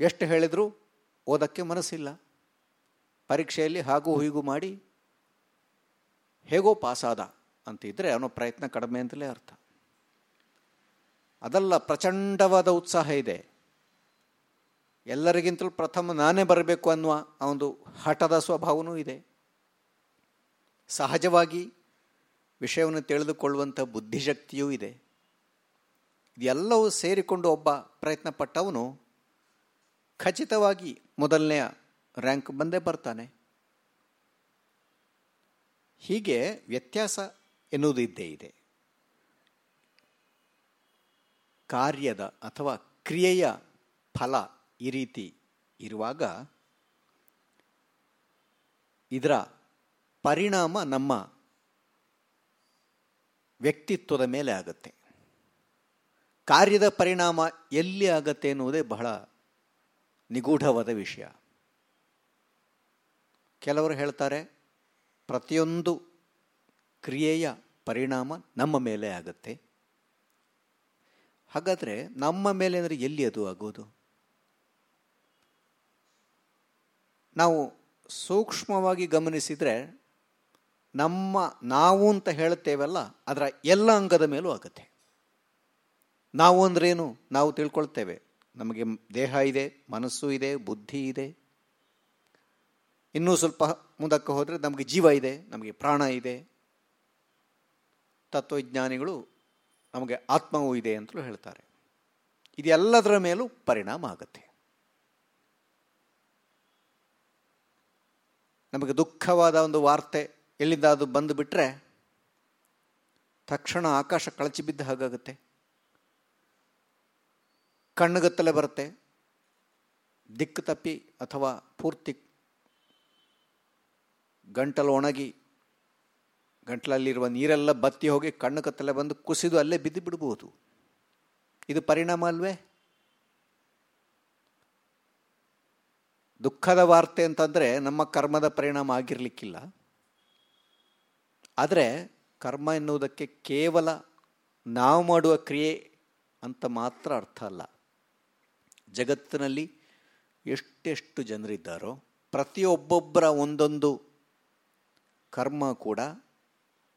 ಎಷ್ಟು ಹೇಳಿದರೂ ಓದಕ್ಕೆ ಮನಸ್ಸಿಲ್ಲ. ಪರೀಕ್ಷೆಯಲ್ಲಿ ಹಾಗೂ ಹೀಗೂ ಮಾಡಿ ಹೇಗೋ ಪಾಸಾದ ಅಂತಿದ್ರೆ ಅವನ ಪ್ರಯತ್ನ ಕಡಿಮೆ ಅಂತಲೇ ಅರ್ಥ. ಅದಲ್ಲ, ಪ್ರಚಂಡವಾದ ಉತ್ಸಾಹ ಇದೆ. ಎಲ್ಲರಿಗಿಂತಲೂ ಪ್ರಥಮ ನಾನೇ ಬರಬೇಕು ಅನ್ನುವ ಒಂದು ಹಠದ ಸ್ವಭಾವವೂ ಇದೆ. ಸಹಜವಾಗಿ ವಿಷಯವನ್ನು ತಿಳಿದುಕೊಳ್ಳುವಂಥ ಬುದ್ಧಿಶಕ್ತಿಯೂ ಇದೆ. ಇದೆಲ್ಲವೂ ಸೇರಿಕೊಂಡು ಒಬ್ಬ ಪ್ರಯತ್ನ ಪಟ್ಟವನು ಖಚಿತವಾಗಿ ಮೊದಲನೆಯ ರ್ಯಾಂಕ್ ಬಂದೇ ಬರ್ತಾನೆ. ಹೀಗೆ ವ್ಯತ್ಯಾಸ ಎನ್ನುವುದು ಇದ್ದೇ ಇದೆ. ಕಾರ್ಯದ ಅಥವಾ ಕ್ರಿಯೆಯ ಫಲ ಈ ರೀತಿ ಇರುವಾಗ ಇದರ ಪರಿಣಾಮ ನಮ್ಮ ವ್ಯಕ್ತಿತ್ವದ ಮೇಲೆ ಆಗುತ್ತೆ. ಕಾರ್ಯದ ಪರಿಣಾಮ ಎಲ್ಲಿ ಆಗತ್ತೆ ಎನ್ನುವುದೇ ಬಹಳ ನಿಗೂಢವಾದ ವಿಷಯ. ಕೆಲವರು ಹೇಳ್ತಾರೆ, ಪ್ರತಿಯೊಂದು ಕ್ರಿಯೆಯ ಪರಿಣಾಮ ನಮ್ಮ ಮೇಲೆ ಆಗುತ್ತೆ. ಹಾಗಾದರೆ ನಮ್ಮ ಮೇಲೆ ಅಂದರೆ ಎಲ್ಲಿ ಅದು ಆಗೋದು? ನಾವು ಸೂಕ್ಷ್ಮವಾಗಿ ಗಮನಿಸಿದರೆ ನಮ್ಮ ನಾವು ಅಂತ ಹೇಳ್ತೇವಲ್ಲ ಅದರ ಎಲ್ಲ ಅಂಗದ ಮೇಲೂ ಆಗುತ್ತೆ. ನಾವು ಅಂದ್ರೇನು ನಾವು ತಿಳ್ಕೊಳ್ತೇವೆ. ನಮಗೆ ದೇಹ ಇದೆ, ಮನಸ್ಸು ಇದೆ, ಬುದ್ಧಿ ಇದೆ. ಇನ್ನೂ ಸ್ವಲ್ಪ ಮುಂದಕ್ಕೆ ಹೋದರೆ ನಮಗೆ ಜೀವ ಇದೆ, ನಮಗೆ ಪ್ರಾಣ ಇದೆ. ತತ್ವಜ್ಞಾನಿಗಳು ನಮಗೆ ಆತ್ಮವೂ ಇದೆ ಅಂತಲೂ ಹೇಳ್ತಾರೆ. ಇದೆಲ್ಲದರ ಮೇಲೂ ಪರಿಣಾಮ ಆಗುತ್ತೆ. ನಮಗೆ ದುಃಖವಾದ ಒಂದು ವಾರ್ತೆ ಎಲ್ಲಿಂದ ಅದು ಬಂದು ಬಿಟ್ಟರೆ ತಕ್ಷಣ ಆಕಾಶ ಕಳಚಿ ಬಿದ್ದ ಹಾಗಾಗುತ್ತೆ. ಕಣ್ಣುಗತ್ತಲೆ ಬರುತ್ತೆ. ದಿಕ್ಕು ತಪ್ಪಿ ಅಥವಾ ಪೂರ್ತಿ ಗಂಟಲು ಒಣಗಿ ಗಂಟಲಲ್ಲಿರುವ ನೀರೆಲ್ಲ ಬತ್ತಿ ಹೋಗಿ ಕಣ್ಣು ಕತ್ತಲೆ ಬಂದು ಕುಸಿದು ಅಲ್ಲೇ ಬಿದ್ದು ಬಿಡಬಹುದು ಇದು ಪರಿಣಾಮ ಅಲ್ವೇ? ದುಃಖದ ವಾರ್ತೆ ಅಂತಂದರೆ ನಮ್ಮ ಕರ್ಮದ ಪರಿಣಾಮ ಆಗಿರಲಿಕ್ಕಿಲ್ಲ. ಆದರೆ ಕರ್ಮ ಎನ್ನುವುದಕ್ಕೆ ಕೇವಲ ನಾವು ಮಾಡುವ ಕ್ರಿಯೆ ಅಂತ ಮಾತ್ರ ಅರ್ಥ ಅಲ್ಲ. ಜಗತ್ತಿನಲ್ಲಿ ಎಷ್ಟೆಷ್ಟು ಜನರಿದ್ದಾರೋ ಪ್ರತಿಯೊಬ್ಬೊಬ್ಬರ ಒಂದೊಂದು ಕರ್ಮ ಕೂಡ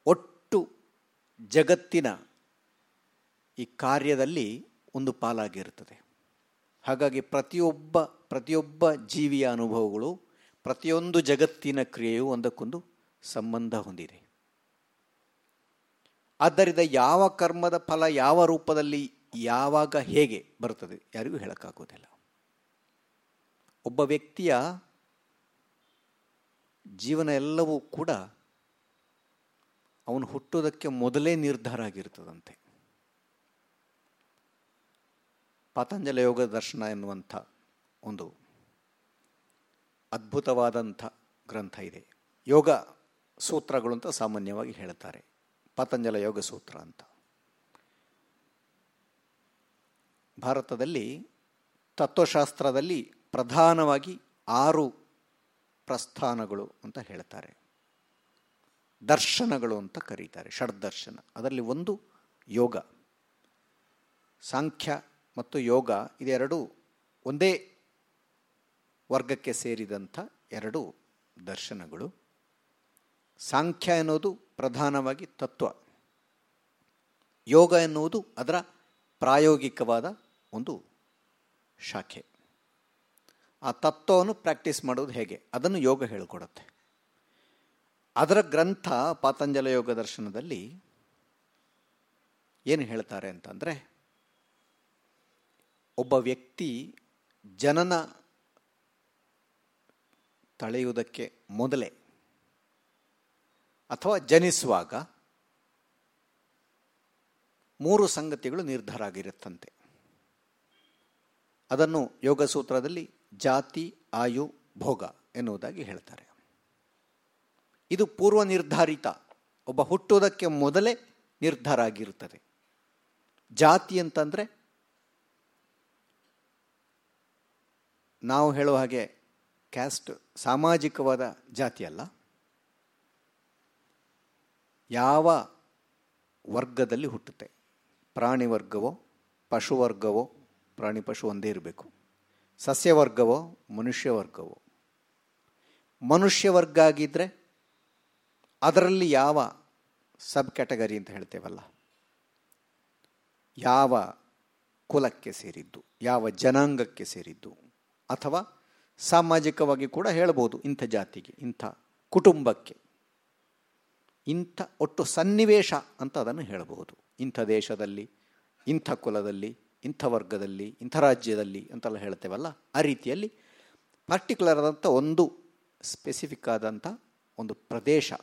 ಒಟ್ಟು ಜಗತ್ತಿನ ಈ ಕಾರ್ಯದಲ್ಲಿ ಒಂದು ಪಾಲಾಗಿರುತ್ತದೆ. ಹಾಗಾಗಿ ಪ್ರತಿಯೊಬ್ಬ ಪ್ರತಿಯೊಬ್ಬ ಜೀವಿಯ ಅನುಭವಗಳು, ಪ್ರತಿಯೊಂದು ಜಗತ್ತಿನ ಕ್ರಿಯೆಯು ಒಂದಕ್ಕೊಂದು ಸಂಬಂಧ ಹೊಂದಿದೆ. ಆದ್ದರಿಂದ ಯಾವ ಕರ್ಮದ ಫಲ ಯಾವ ರೂಪದಲ್ಲಿ, ಯಾವಾಗ ಹೇಗೆ ಬರುತ್ತದೆ ಯಾರಿಗೂ ಹೇಳೋಕ್ಕಾಗೋದಿಲ್ಲ. ಒಬ್ಬ ವ್ಯಕ್ತಿಯ ಜೀವನ ಎಲ್ಲವೂ ಕೂಡ ಅವನು ಹುಟ್ಟೋದಕ್ಕೆ ಮೊದಲೇ ನಿರ್ಧಾರ ಆಗಿರ್ತದಂತೆ. ಪತಂಜಲ ಯೋಗ ದರ್ಶನ ಎನ್ನುವಂಥ ಒಂದು ಅದ್ಭುತವಾದಂಥ ಗ್ರಂಥ ಇದೆ. ಯೋಗ ಸೂತ್ರಗಳು ಅಂತ ಸಾಮಾನ್ಯವಾಗಿ ಹೇಳ್ತಾರೆ ಪತಂಜಲ ಯೋಗ ಸೂತ್ರ ಅಂತ. ಭಾರತದಲ್ಲಿ ತತ್ವಶಾಸ್ತ್ರದಲ್ಲಿ ಪ್ರಧಾನವಾಗಿ ಆರು ಪ್ರಸ್ಥಾನಗಳು ಅಂತ ಹೇಳ್ತಾರೆ. ದರ್ಶನಗಳು ಅಂತ ಕರೀತಾರೆ, ಷಡ್ದರ್ಶನ. ಅದರಲ್ಲಿ ಒಂದು ಯೋಗ. ಸಾಂಖ್ಯ ಮತ್ತು ಯೋಗ ಇದೆರಡು ಒಂದೇ ವರ್ಗಕ್ಕೆ ಸೇರಿದಂಥ ಎರಡು ದರ್ಶನಗಳು. ಸಾಂಖ್ಯ ಎನ್ನುವುದು ಪ್ರಧಾನವಾಗಿ ತತ್ವ. ಯೋಗ ಎನ್ನುವುದು ಅದರ ಪ್ರಾಯೋಗಿಕವಾದ ಒಂದು ಶಾಖೆ. ಆ ತತ್ವವನ್ನು ಪ್ರಾಕ್ಟೀಸ್ ಮಾಡೋದು ಹೇಗೆ? ಅದನ್ನು ಯೋಗ ಹೇಳಿಕೊಡುತ್ತೆ. ಅದರ ಗ್ರಂಥ ಪಾತಂಜಲ ಯೋಗ ದರ್ಶನದಲ್ಲಿ ಏನು ಹೇಳ್ತಾರೆ ಅಂತಂದರೆ, ಒಬ್ಬ ವ್ಯಕ್ತಿ ಜನನ ತಳೆಯುವುದಕ್ಕೆ ಮೊದಲೇ ಅಥವಾ ಜನಿಸುವಾಗ ಮೂರು ಸಂಗತಿಗಳು ನಿರ್ಧಾರ ಆಗಿರುತ್ತಂತೆ. ಅದನ್ನು ಯೋಗ ಸೂತ್ರದಲ್ಲಿ ಜಾತಿ, ಆಯು, ಭೋಗ ಎನ್ನುವುದಾಗಿ ಹೇಳ್ತಾರೆ. ಇದು ಪೂರ್ವ ನಿರ್ಧಾರಿತ, ಒಬ್ಬ ಹುಟ್ಟುವುದಕ್ಕೆ ಮೊದಲೇ ನಿರ್ಧಾರ ಆಗಿರುತ್ತದೆ. ಜಾತಿ ಅಂತಂದರೆ ನಾವು ಹೇಳುವ ಹಾಗೆ ಕ್ಯಾಸ್ಟ್ ಸಾಮಾಜಿಕವಾದ ಜಾತಿ ಅಲ್ಲ. ಯಾವ ವರ್ಗದಲ್ಲಿ ಹುಟ್ಟುತ್ತೆ? ಪ್ರಾಣಿ ವರ್ಗವೋ ಪಶುವರ್ಗವೋ, ಪ್ರಾಣಿ ಪಶು ಒಂದೇ ಇರಬೇಕು. ಸಸ್ಯವರ್ಗವೋ ಮನುಷ್ಯ ವರ್ಗವೋ ಮನುಷ್ಯ ವರ್ಗ ಆಗಿದ್ದರೆ ಅದರಲ್ಲಿ ಯಾವ ಸಬ್ ಕ್ಯಾಟಗರಿ ಅಂತ ಹೇಳ್ತೇವಲ್ಲ? ಯಾವ ಕುಲಕ್ಕೆ ಸೇರಿದ್ದು, ಯಾವ ಜನಾಂಗಕ್ಕೆ ಸೇರಿದ್ದು, ಅಥವಾ ಸಾಮಾಜಿಕವಾಗಿ ಕೂಡ ಹೇಳ್ಬೋದು ಇಂಥ ಜಾತಿಗೆ, ಇಂಥ ಕುಟುಂಬಕ್ಕೆ. ಇಂಥ ಒಟ್ಟು ಸನ್ನಿವೇಶ ಅಂತ ಅದನ್ನು ಹೇಳಬಹುದು. ಇಂಥ ದೇಶದಲ್ಲಿ, ಇಂಥ ಕುಲದಲ್ಲಿ, ಇಂಥ ವರ್ಗದಲ್ಲಿ, ಇಂಥ ರಾಜ್ಯದಲ್ಲಿ ಅಂತೆಲ್ಲ ಹೇಳ್ತೇವಲ್ಲ, ಆ ರೀತಿಯಲ್ಲಿ ಪರ್ಟಿಕ್ಯುಲರ್ ಆದಂಥ ಒಂದು ಸ್ಪೆಸಿಫಿಕ್ ಆದಂಥ ಒಂದು ಪ್ರದೇಶ.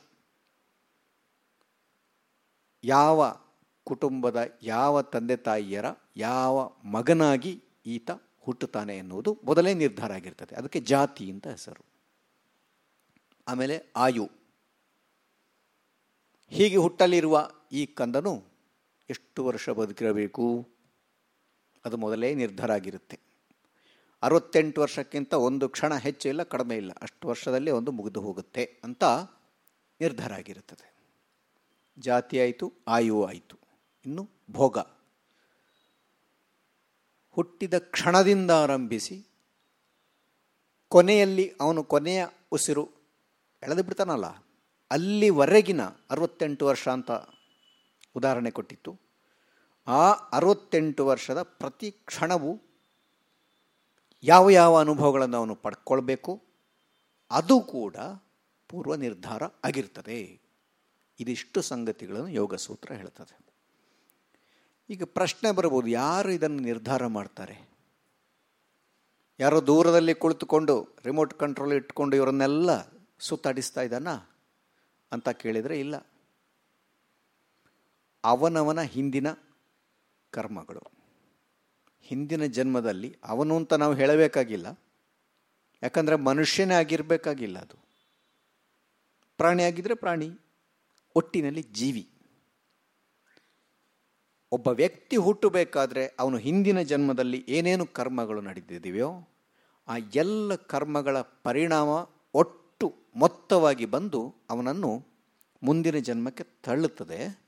ಯಾವ ಕುಟುಂಬದ, ಯಾವ ತಂದೆ ತಾಯಿಯರ, ಯಾವ ಮಗನಾಗಿ ಈತ ಹುಟ್ಟುತ್ತಾನೆ ಎನ್ನುವುದು ಮೊದಲೇ ನಿರ್ಧಾರ ಆಗಿರ್ತದೆ. ಅದಕ್ಕೆ ಜಾತಿ ಅಂತ ಹೆಸರು. ಆಮೇಲೆ ಆಯು. ಹೀಗೆ ಹುಟ್ಟಲಿರುವ ಈ ಕಂದನು ಎಷ್ಟು ವರ್ಷ ಬದುಕಿರಬೇಕು? ಅದು ಮೊದಲೇ ನಿರ್ಧಾರ ಆಗಿರುತ್ತೆ ಅರವತ್ತೆಂಟು ವರ್ಷಕ್ಕಿಂತ ಒಂದು ಕ್ಷಣ ಹೆಚ್ಚು ಇಲ್ಲ, ಕಡಿಮೆ ಇಲ್ಲ. ಅಷ್ಟು ವರ್ಷದಲ್ಲಿ ಒಂದು ಮುಗಿದು ಹೋಗುತ್ತೆ ಅಂತ ನಿರ್ಧಾರ ಆಗಿರುತ್ತದೆ ಜಾತಿ ಆಯಿತು, ಆಯು ಆಯಿತು. ಇನ್ನು ಭೋಗ. ಹುಟ್ಟಿದ ಕ್ಷಣದಿಂದ ಆರಂಭಿಸಿ ಕೊನೆಯಲ್ಲಿ ಅವನು ಕೊನೆಯ ಉಸಿರು ಎಳೆದು ಬಿಡ್ತಾನಲ್ಲ ಅಲ್ಲಿವರೆಗಿನ ಅರವತ್ತೆಂಟು ವರ್ಷ ಅಂತ ಉದಾಹರಣೆ ಕೊಟ್ಟಿತ್ತು. ಆ ಅರವತ್ತೆಂಟು ವರ್ಷದ ಪ್ರತಿ ಕ್ಷಣವೂ ಯಾವ ಯಾವ ಅನುಭವಗಳನ್ನು ಅವನು ಪಡ್ಕೊಳ್ಬೇಕು, ಅದು ಕೂಡ ಪೂರ್ವ ನಿರ್ಧಾರ ಆಗಿರ್ತದೆ. ಇದಿಷ್ಟು ಸಂಗತಿಗಳನ್ನು ಯೋಗ ಸೂತ್ರ ಹೇಳ್ತದೆ. ಈಗ ಪ್ರಶ್ನೆ ಬರ್ಬೋದು ಯಾರು ಇದನ್ನು ನಿರ್ಧಾರ ಮಾಡ್ತಾರೆ? ಯಾರೋ ದೂರದಲ್ಲಿ ಕುಳಿತುಕೊಂಡು, ರಿಮೋಟ್ ಕಂಟ್ರೋಲ್ ಇಟ್ಕೊಂಡು ಇವರನ್ನೆಲ್ಲ ಸುತ್ತಾಡಿಸ್ತಾ ಇದ್ದಾನ? ಅಂತ ಕೇಳಿದರೆ ಇಲ್ಲ. ಅವನವನ ಹಿಂದಿನ ಕರ್ಮಗಳು. ಹಿಂದಿನ ಜನ್ಮದಲ್ಲಿ ಅವನು ಅಂತ ನಾವು ಹೇಳಬೇಕಾಗಿಲ್ಲ. ಯಾಕಂದರೆ ಮನುಷ್ಯನೇ ಆಗಿರಬೇಕಾಗಿಲ್ಲ ಅದು. ಪ್ರಾಣಿ ಆಗಿದ್ರೆ ಪ್ರಾಣಿ, ಒಟ್ಟಿನಲ್ಲಿ ಜೀವಿ. ಒಬ್ಬ ವ್ಯಕ್ತಿ ಹುಟ್ಟಬೇಕಾದ್ರೆ ಅವನು ಹಿಂದಿನ ಜನ್ಮದಲ್ಲಿ ಏನೇನು ಕರ್ಮಗಳು ನಡೆದಿದೆಯೋ, ಆ ಎಲ್ಲ ಕರ್ಮಗಳ ಪರಿಣಾಮ ಮೊತ್ತವಾಗಿ ಬಂದು ಅವನನ್ನು ಮುಂದಿನ ಜನ್ಮಕ್ಕೆ ತಳ್ಳುತ್ತದೆ.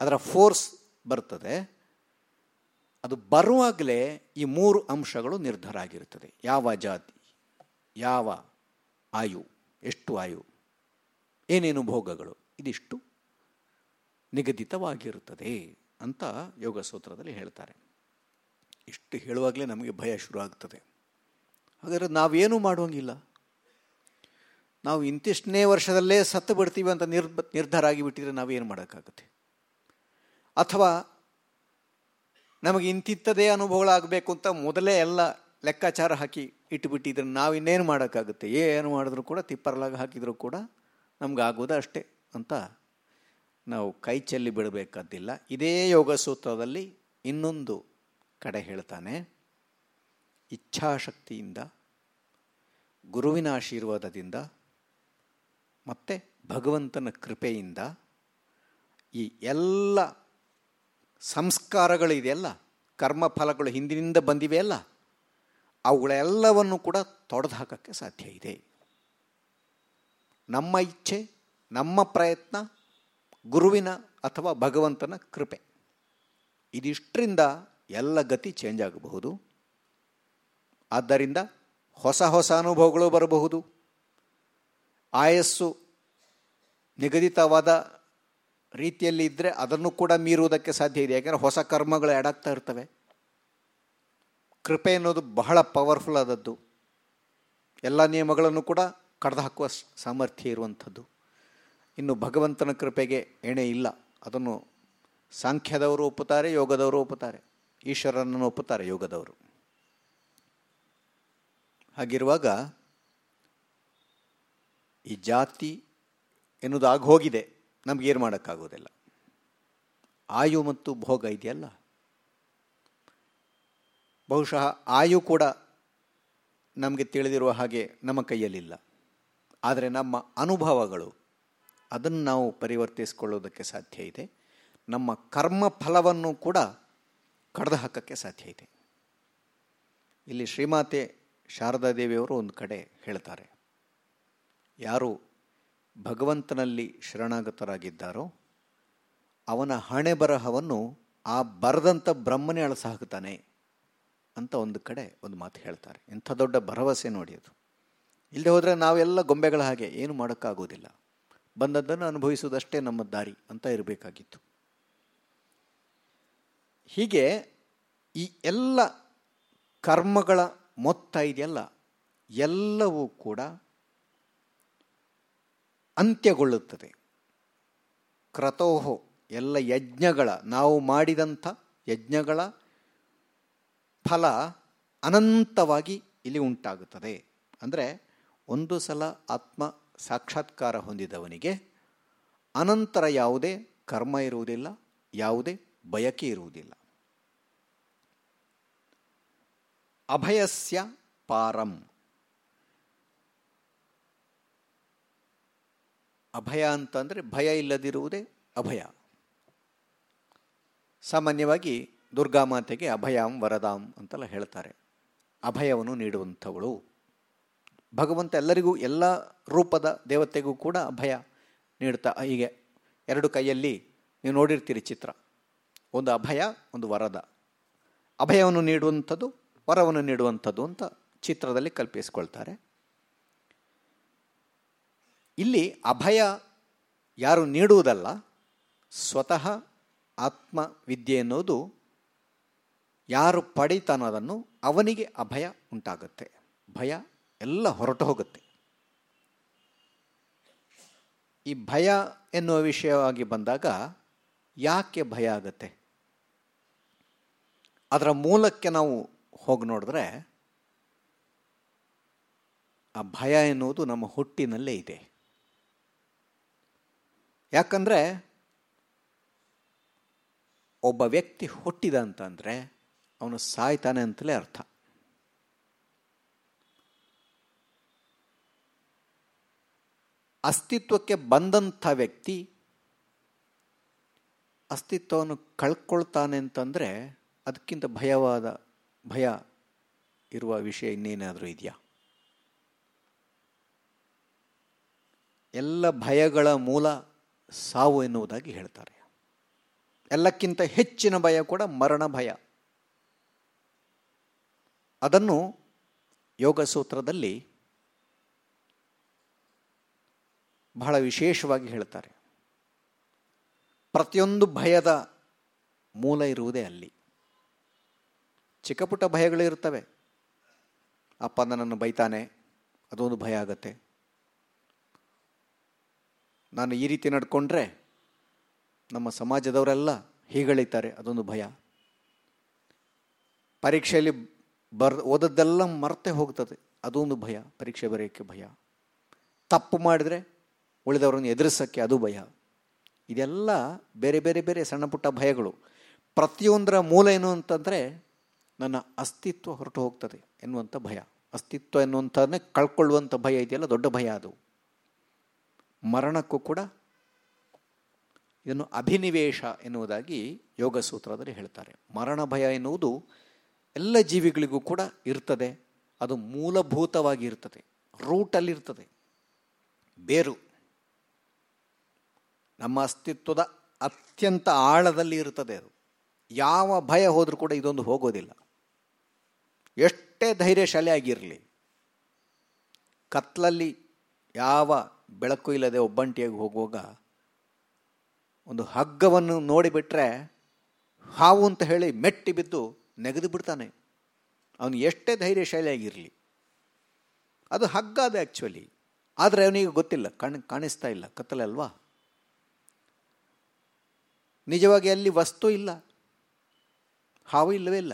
ಅದರ ಫೋರ್ಸ್ ಬರ್ತದೆ. ಅದು ಬರುವಾಗಲೇ ಈ ಮೂರು ಅಂಶಗಳು ನಿರ್ಧಾರ ಆಗಿರುತ್ತದೆ ಯಾವ ಜಾತಿ, ಯಾವ ಆಯು, ಎಷ್ಟು ಆಯು, ಏನೇನು ಭೋಗಗಳು, ಇದಿಷ್ಟು ನಿಗದಿತವಾಗಿರುತ್ತದೆ ಅಂತ ಯೋಗ ಸೂತ್ರದಲ್ಲಿ ಹೇಳ್ತಾರೆ. ಇಷ್ಟು ಹೇಳುವಾಗಲೇ ನಮಗೆ ಭಯ ಶುರು ಆಗ್ತದೆ ಹಾಗಾದರೆ ನಾವೇನು ಮಾಡುವಂಗಿಲ್ಲ. ನಾವು ಇಂತಿಷ್ಟನೇ ವರ್ಷದಲ್ಲೇ ಸತ್ತು ಬಿಡ್ತೀವಿ ಅಂತ ನಿರ್ ನಿರ್ಧಾರ ಆಗಿಬಿಟ್ಟಿದ್ರೆ ನಾವೇನು ಮಾಡೋಕ್ಕಾಗುತ್ತೆ? ಅಥವಾ ನಮಗೆ ಇಂತಿತ್ತದೇ ಅನುಭವಗಳಾಗಬೇಕು ಅಂತ ಮೊದಲೇ ಎಲ್ಲ ಲೆಕ್ಕಾಚಾರ ಹಾಕಿ ಇಟ್ಟುಬಿಟ್ಟಿದ್ರೆ ನಾವು ಇನ್ನೇನು ಮಾಡೋಕ್ಕಾಗುತ್ತೆ? ಏನು ಮಾಡಿದ್ರು ಕೂಡ ತಿಪ್ಪರ್ಲಾಗ ಹಾಕಿದರೂ ಕೂಡ ನಮ್ಗೆ ಅಷ್ಟೇ ಅಂತ ನಾವು ಕೈ ಚೆಲ್ಲಿ ಬಿಡಬೇಕಾದ್ದಿಲ್ಲ. ಇದೇ ಯೋಗ ಸೂತ್ರದಲ್ಲಿ ಇನ್ನೊಂದು ಕಡೆ ಹೇಳ್ತಾನೆ, ಇಚ್ಛಾಶಕ್ತಿಯಿಂದ, ಗುರುವಿನ ಆಶೀರ್ವಾದದಿಂದ ಮತ್ತು ಭಗವಂತನ ಕೃಪೆಯಿಂದ ಈ ಎಲ್ಲ ಸಂಸ್ಕಾರಗಳಿದೆಯಲ್ಲ ಕರ್ಮಫಲಗಳು ಹಿಂದಿನಿಂದ ಬಂದಿವೆಯಲ್ಲ ಅವುಗಳೆಲ್ಲವನ್ನು ಕೂಡ ತೊಡೆದು ಹಾಕೋಕ್ಕೆ ಸಾಧ್ಯ ಇದೆ. ನಮ್ಮ ಇಚ್ಛೆ, ನಮ್ಮ ಪ್ರಯತ್ನ, ಗುರುವಿನ ಅಥವಾ ಭಗವಂತನ ಕೃಪೆ. ಇದಿಷ್ಟರಿಂದ ಎಲ್ಲ ಗತಿ ಚೇಂಜ್ ಆಗಬಹುದು. ಆದ್ದರಿಂದ ಹೊಸ ಹೊಸ ಅನುಭವಗಳು ಬರಬಹುದು. ಆಯಸ್ಸು ನಿಗದಿತವಾದ ರೀತಿಯಲ್ಲಿ ಇದ್ದರೆ ಅದನ್ನು ಕೂಡ ಮೀರುವುದಕ್ಕೆ ಸಾಧ್ಯ ಇದೆ. ಯಾಕೆಂದರೆ ಹೊಸ ಕರ್ಮಗಳು ಎಡಾಗ್ತಾ ಇರ್ತವೆ. ಕೃಪೆ ಅನ್ನೋದು ಬಹಳ ಪವರ್ಫುಲ್ ಆದದ್ದು. ಎಲ್ಲ ನಿಯಮಗಳನ್ನು ಕೂಡ ಕಡ್ದು ಹಾಕುವ ಸಾಮರ್ಥ್ಯ ಇರುವಂಥದ್ದು. ಇನ್ನು ಭಗವಂತನ ಕೃಪೆಗೆ ಎಣೆ ಇಲ್ಲ. ಅದನ್ನು ಸಾಂಖ್ಯದವರು ಒಪ್ಪುತ್ತಾರೆ, ಯೋಗದವರು ಒಪ್ಪುತ್ತಾರೆ. ಈಶ್ವರನನ್ನು ಒಪ್ಪುತ್ತಾರೆ ಯೋಗದವರು. ಹಾಗಿರುವಾಗ ಈ ಜಾತಿ ಎನ್ನುವುದಾಗಿ ಹೋಗಿದೆ ನಮಗೇನು ಮಾಡೋಕ್ಕಾಗೋದಿಲ್ಲ. ಆಯು ಮತ್ತು ಭೋಗ ಇದೆಯಲ್ಲ? ಬಹುಶಃ ಆಯು ಕೂಡ ನಮಗೆ ತಿಳಿದಿರುವ ಹಾಗೆ ನಮ್ಮ ಕೈಯಲ್ಲಿಲ್ಲ. ಆದರೆ ನಮ್ಮ ಅನುಭವಗಳು, ಅದನ್ನು ನಾವು ಪರಿವರ್ತಿಸಿಕೊಳ್ಳೋದಕ್ಕೆ ಸಾಧ್ಯ ಇದೆ. ನಮ್ಮ ಕರ್ಮ ಫಲವನ್ನು ಕೂಡ ಕಡ್ದು ಹಾಕೋಕ್ಕೆ ಸಾಧ್ಯ ಇದೆ. ಇಲ್ಲಿ ಶ್ರೀಮಾತೆ ಶಾರದಾದೇವಿಯವರು ಒಂದು ಕಡೆ ಹೇಳ್ತಾರೆ. ಯಾರು ಭಗವಂತನಲ್ಲಿ ಶರಣಾಗತರಾಗಿದ್ದಾರೋ ಅವನ ಹಣೆ ಬರಹವನ್ನು ಆ ಬರದಂಥ ಬ್ರಹ್ಮನೇ ಅಳಸಾಕ್ತಾನೆ ಅಂತ ಒಂದು ಕಡೆ ಒಂದು ಮಾತು ಹೇಳ್ತಾರೆ. ಇಂಥ ದೊಡ್ಡ ಭರವಸೆ ನೋಡಿ ಅದು. ಇಲ್ಲದೆ ಹೋದರೆ ನಾವೆಲ್ಲ ಗೊಂಬೆಗಳ ಹಾಗೆ ಏನು ಮಾಡೋಕ್ಕಾಗೋದಿಲ್ಲ. ಬಂದದ್ದನ್ನು ಅನುಭವಿಸುವುದಷ್ಟೇ ನಮ್ಮ ದಾರಿ ಅಂತ ಇರಬೇಕಾಗಿತ್ತು. ಹೀಗೆ ಈ ಎಲ್ಲ ಕರ್ಮಗಳ ಮೊತ್ತ ಇದೆಯಲ್ಲ? ಎಲ್ಲವೂ ಕೂಡ ಅಂತ್ಯಗೊಳ್ಳುತ್ತದೆ. ಕ್ರತೋಹೋ, ಎಲ್ಲ ಯಜ್ಞಗಳ, ನಾವು ಮಾಡಿದಂಥ ಯಜ್ಞಗಳ ಫಲ ಅನಂತವಾಗಿ ಇಲ್ಲಿ ಉಂಟಾಗುತ್ತದೆ. ಅಂದರೆ ಒಂದು ಸಲ ಆತ್ಮ ಸಾಕ್ಷಾತ್ಕಾರ ಹೊಂದಿದವನಿಗೆ ಅನಂತರ ಯಾವುದೇ ಕರ್ಮ ಇರುವುದಿಲ್ಲ, ಯಾವುದೇ ಬಯಕೆ ಇರುವುದಿಲ್ಲ. ಅಭಯಸ್ಯ ಪಾರಂ. ಅಭಯ ಅಂತಂದರೆ ಭಯ ಇಲ್ಲದಿರುವುದೇ ಅಭಯ. ಸಾಮಾನ್ಯವಾಗಿ ದುರ್ಗಾಮಾತೆಗೆ ಅಭಯಾಂ ವರದಾಂ ಅಂತೆಲ್ಲ ಹೇಳ್ತಾರೆ. ಅಭಯವನ್ನು ನೀಡುವಂಥವಳು. ಭಗವಂತ ಎಲ್ಲರಿಗೂ ಎಲ್ಲ ರೂಪದ ದೇವತೆಗೂ ಕೂಡ ಅಭಯ ನೀಡ್ತಾ, ಹೀಗೆ ಎರಡು ಕೈಯಲ್ಲಿ ನೀವು ನೋಡಿರ್ತೀರಿ ಚಿತ್ರ. ಒಂದು ಅಭಯ, ಒಂದು ವರದ. ಅಭಯವನ್ನು ನೀಡುವಂಥದ್ದು, ವರವನ್ನು ನೀಡುವಂಥದ್ದು ಅಂತ ಚಿತ್ರದಲ್ಲಿ ಕಲ್ಪಿಸಿಕೊಳ್ತಾರೆ. ಇಲ್ಲಿ ಅಭಯ ಯಾರು ನೀಡುವುದಲ್ಲ, ಸ್ವತಃ ಆತ್ಮವಿದ್ಯೆ ಎನ್ನುವುದು ಯಾರು ಪಡೀತಾನೋದನ್ನು ಅವನಿಗೆ ಅಭಯ ಉಂಟಾಗುತ್ತೆ. ಭಯ ಎಲ್ಲ ಹೊರಟು ಹೋಗುತ್ತೆ. ಈ ಭಯ ಎನ್ನುವ ವಿಷಯವಾಗಿ ಬಂದಾಗ ಯಾಕೆ ಭಯ ಆಗುತ್ತೆ? ಅದರ ಮೂಲಕ್ಕೆ ನಾವು ಹೋಗಿ ನೋಡಿದ್ರೆ ಆ ಭಯ ಎನ್ನುವುದು ನಮ್ಮ ಹುಟ್ಟಿನಲ್ಲೇ ಇದೆ. ಯಾಕಂದರೆ ಒಬ್ಬ ವ್ಯಕ್ತಿ ಹುಟ್ಟಿದ ಅಂತಂದರೆ ಅವನು ಸಾಯ್ತಾನೆ ಅಂತಲೇ ಅರ್ಥ. ಅಸ್ತಿತ್ವಕ್ಕೆ ಬಂದಂಥ ವ್ಯಕ್ತಿ ಅಸ್ತಿತ್ವವನ್ನು ಕಳ್ಕೊಳ್ತಾನೆ ಅಂತಂದರೆ ಅದಕ್ಕಿಂತ ಭಯವಾದ ಭಯ ಇರುವ ವಿಷಯ ಇನ್ನೇನಾದರೂ ಇದೆಯಾ? ಎಲ್ಲ ಭಯಗಳ ಮೂಲ ಸಾವು ಎನ್ನುವುದಾಗಿ ಹೇಳ್ತಾರೆ. ಎಲ್ಲಕ್ಕಿಂತ ಹೆಚ್ಚಿನ ಭಯ ಕೂಡ ಮರಣ ಭಯ. ಅದನ್ನು ಯೋಗ ಸೂತ್ರದಲ್ಲಿ ಬಹಳ ವಿಶೇಷವಾಗಿ ಹೇಳ್ತಾರೆ. ಪ್ರತಿಯೊಂದು ಭಯದ ಮೂಲ ಇರುವುದೇ ಅಲ್ಲಿ. ಚಿಕ್ಕಪುಟ್ಟ ಭಯಗಳು ಇರ್ತವೆ. ಅಪ್ಪ ನನ್ನನ್ನು ಬೈತಾನೆ, ಅದೊಂದು ಭಯ ಆಗತ್ತೆ. ನಾನು ಈ ರೀತಿ ನಡ್ಕೊಂಡ್ರೆ ನಮ್ಮ ಸಮಾಜದವರೆಲ್ಲ ಹೀಗಳಿತಾರೆ, ಅದೊಂದು ಭಯ. ಪರೀಕ್ಷೆಯಲ್ಲಿ ಬರ್, ಓದದ್ದೆಲ್ಲ ಮರ್ತೆ ಹೋಗ್ತದೆ, ಅದೊಂದು ಭಯ, ಪರೀಕ್ಷೆ ಬರೆಯೋಕ್ಕೆ ಭಯ. ತಪ್ಪು ಮಾಡಿದರೆ ಉಳಿದವರನ್ನು ಎದುರಿಸೋಕ್ಕೆ ಅದು ಭಯ. ಇದೆಲ್ಲ ಬೇರೆ ಬೇರೆ ಬೇರೆ ಸಣ್ಣ ಪುಟ್ಟ ಭಯಗಳು. ಪ್ರತಿಯೊಂದರ ಮೂಲ ಏನು ಅಂತಂದರೆ ನನ್ನ ಅಸ್ತಿತ್ವ ಹೊರಟು ಹೋಗ್ತದೆ ಎನ್ನುವಂಥ ಭಯ. ಅಸ್ತಿತ್ವ ಎನ್ನುವಂಥದ್ದನ್ನೇ ಕಳ್ಕೊಳ್ಳುವಂಥ ಭಯ ಇದೆಯಲ್ಲ, ದೊಡ್ಡ ಭಯ ಅದು. ಮರಣಕ್ಕೂ ಕೂಡ ಇದನ್ನು ಅಭಿನಿವೇಶ ಎನ್ನುವುದಾಗಿ ಯೋಗ ಸೂತ್ರದಲ್ಲಿ ಹೇಳ್ತಾರೆ. ಮರಣ ಭಯ ಎನ್ನುವುದು ಎಲ್ಲ ಜೀವಿಗಳಿಗೂ ಕೂಡ ಇರ್ತದೆ. ಅದು ಮೂಲಭೂತವಾಗಿ ಇರ್ತದೆ. ರೂಟಲ್ಲಿರ್ತದೆ ಬೇರು ನಮ್ಮ ಅಸ್ತಿತ್ವದ ಅತ್ಯಂತ ಆಳದಲ್ಲಿ ಇರ್ತದೆ ಅದು. ಯಾವ ಭಯ ಹೋದರೂ ಕೂಡ ಇದೊಂದು ಹೋಗೋದಿಲ್ಲ. ಎಷ್ಟೇ ಧೈರ್ಯಶಾಲಿ ಆಗಿರಲಿ ಕತ್ಲಲ್ಲಿ ಯಾವ ಬೆಳಕು ಇಲ್ಲದೆ ಒಬ್ಬಂಟಿಯಾಗಿ ಹೋಗುವಾಗ ಒಂದು ಹಗ್ಗವನ್ನು ನೋಡಿಬಿಟ್ರೆ ಹಾವು ಅಂತ ಹೇಳಿ ಮೆಟ್ಟಿ ಬಿದ್ದು ನೆಗೆದು ಬಿಡ್ತಾನೆ. ಅವನು ಎಷ್ಟೇ ಧೈರ್ಯಶಾಲಿ ಆಗಿರಲಿ ಅದು ಹಗ್ಗ ಅದು ಆ್ಯಕ್ಚುಲಿ ಆದರೆ ಅವನಿಗೆ ಗೊತ್ತಿಲ್ಲ, ಕಣ್ ಕಾಣಿಸ್ತಾ ಇಲ್ಲ ಕತ್ತಲಲ್ವಾ ನಿಜವಾಗಿ ಅಲ್ಲಿ ವಸ್ತು ಇಲ್ಲ. ಹಾವು ಇಲ್ಲವೇ ಇಲ್ಲ.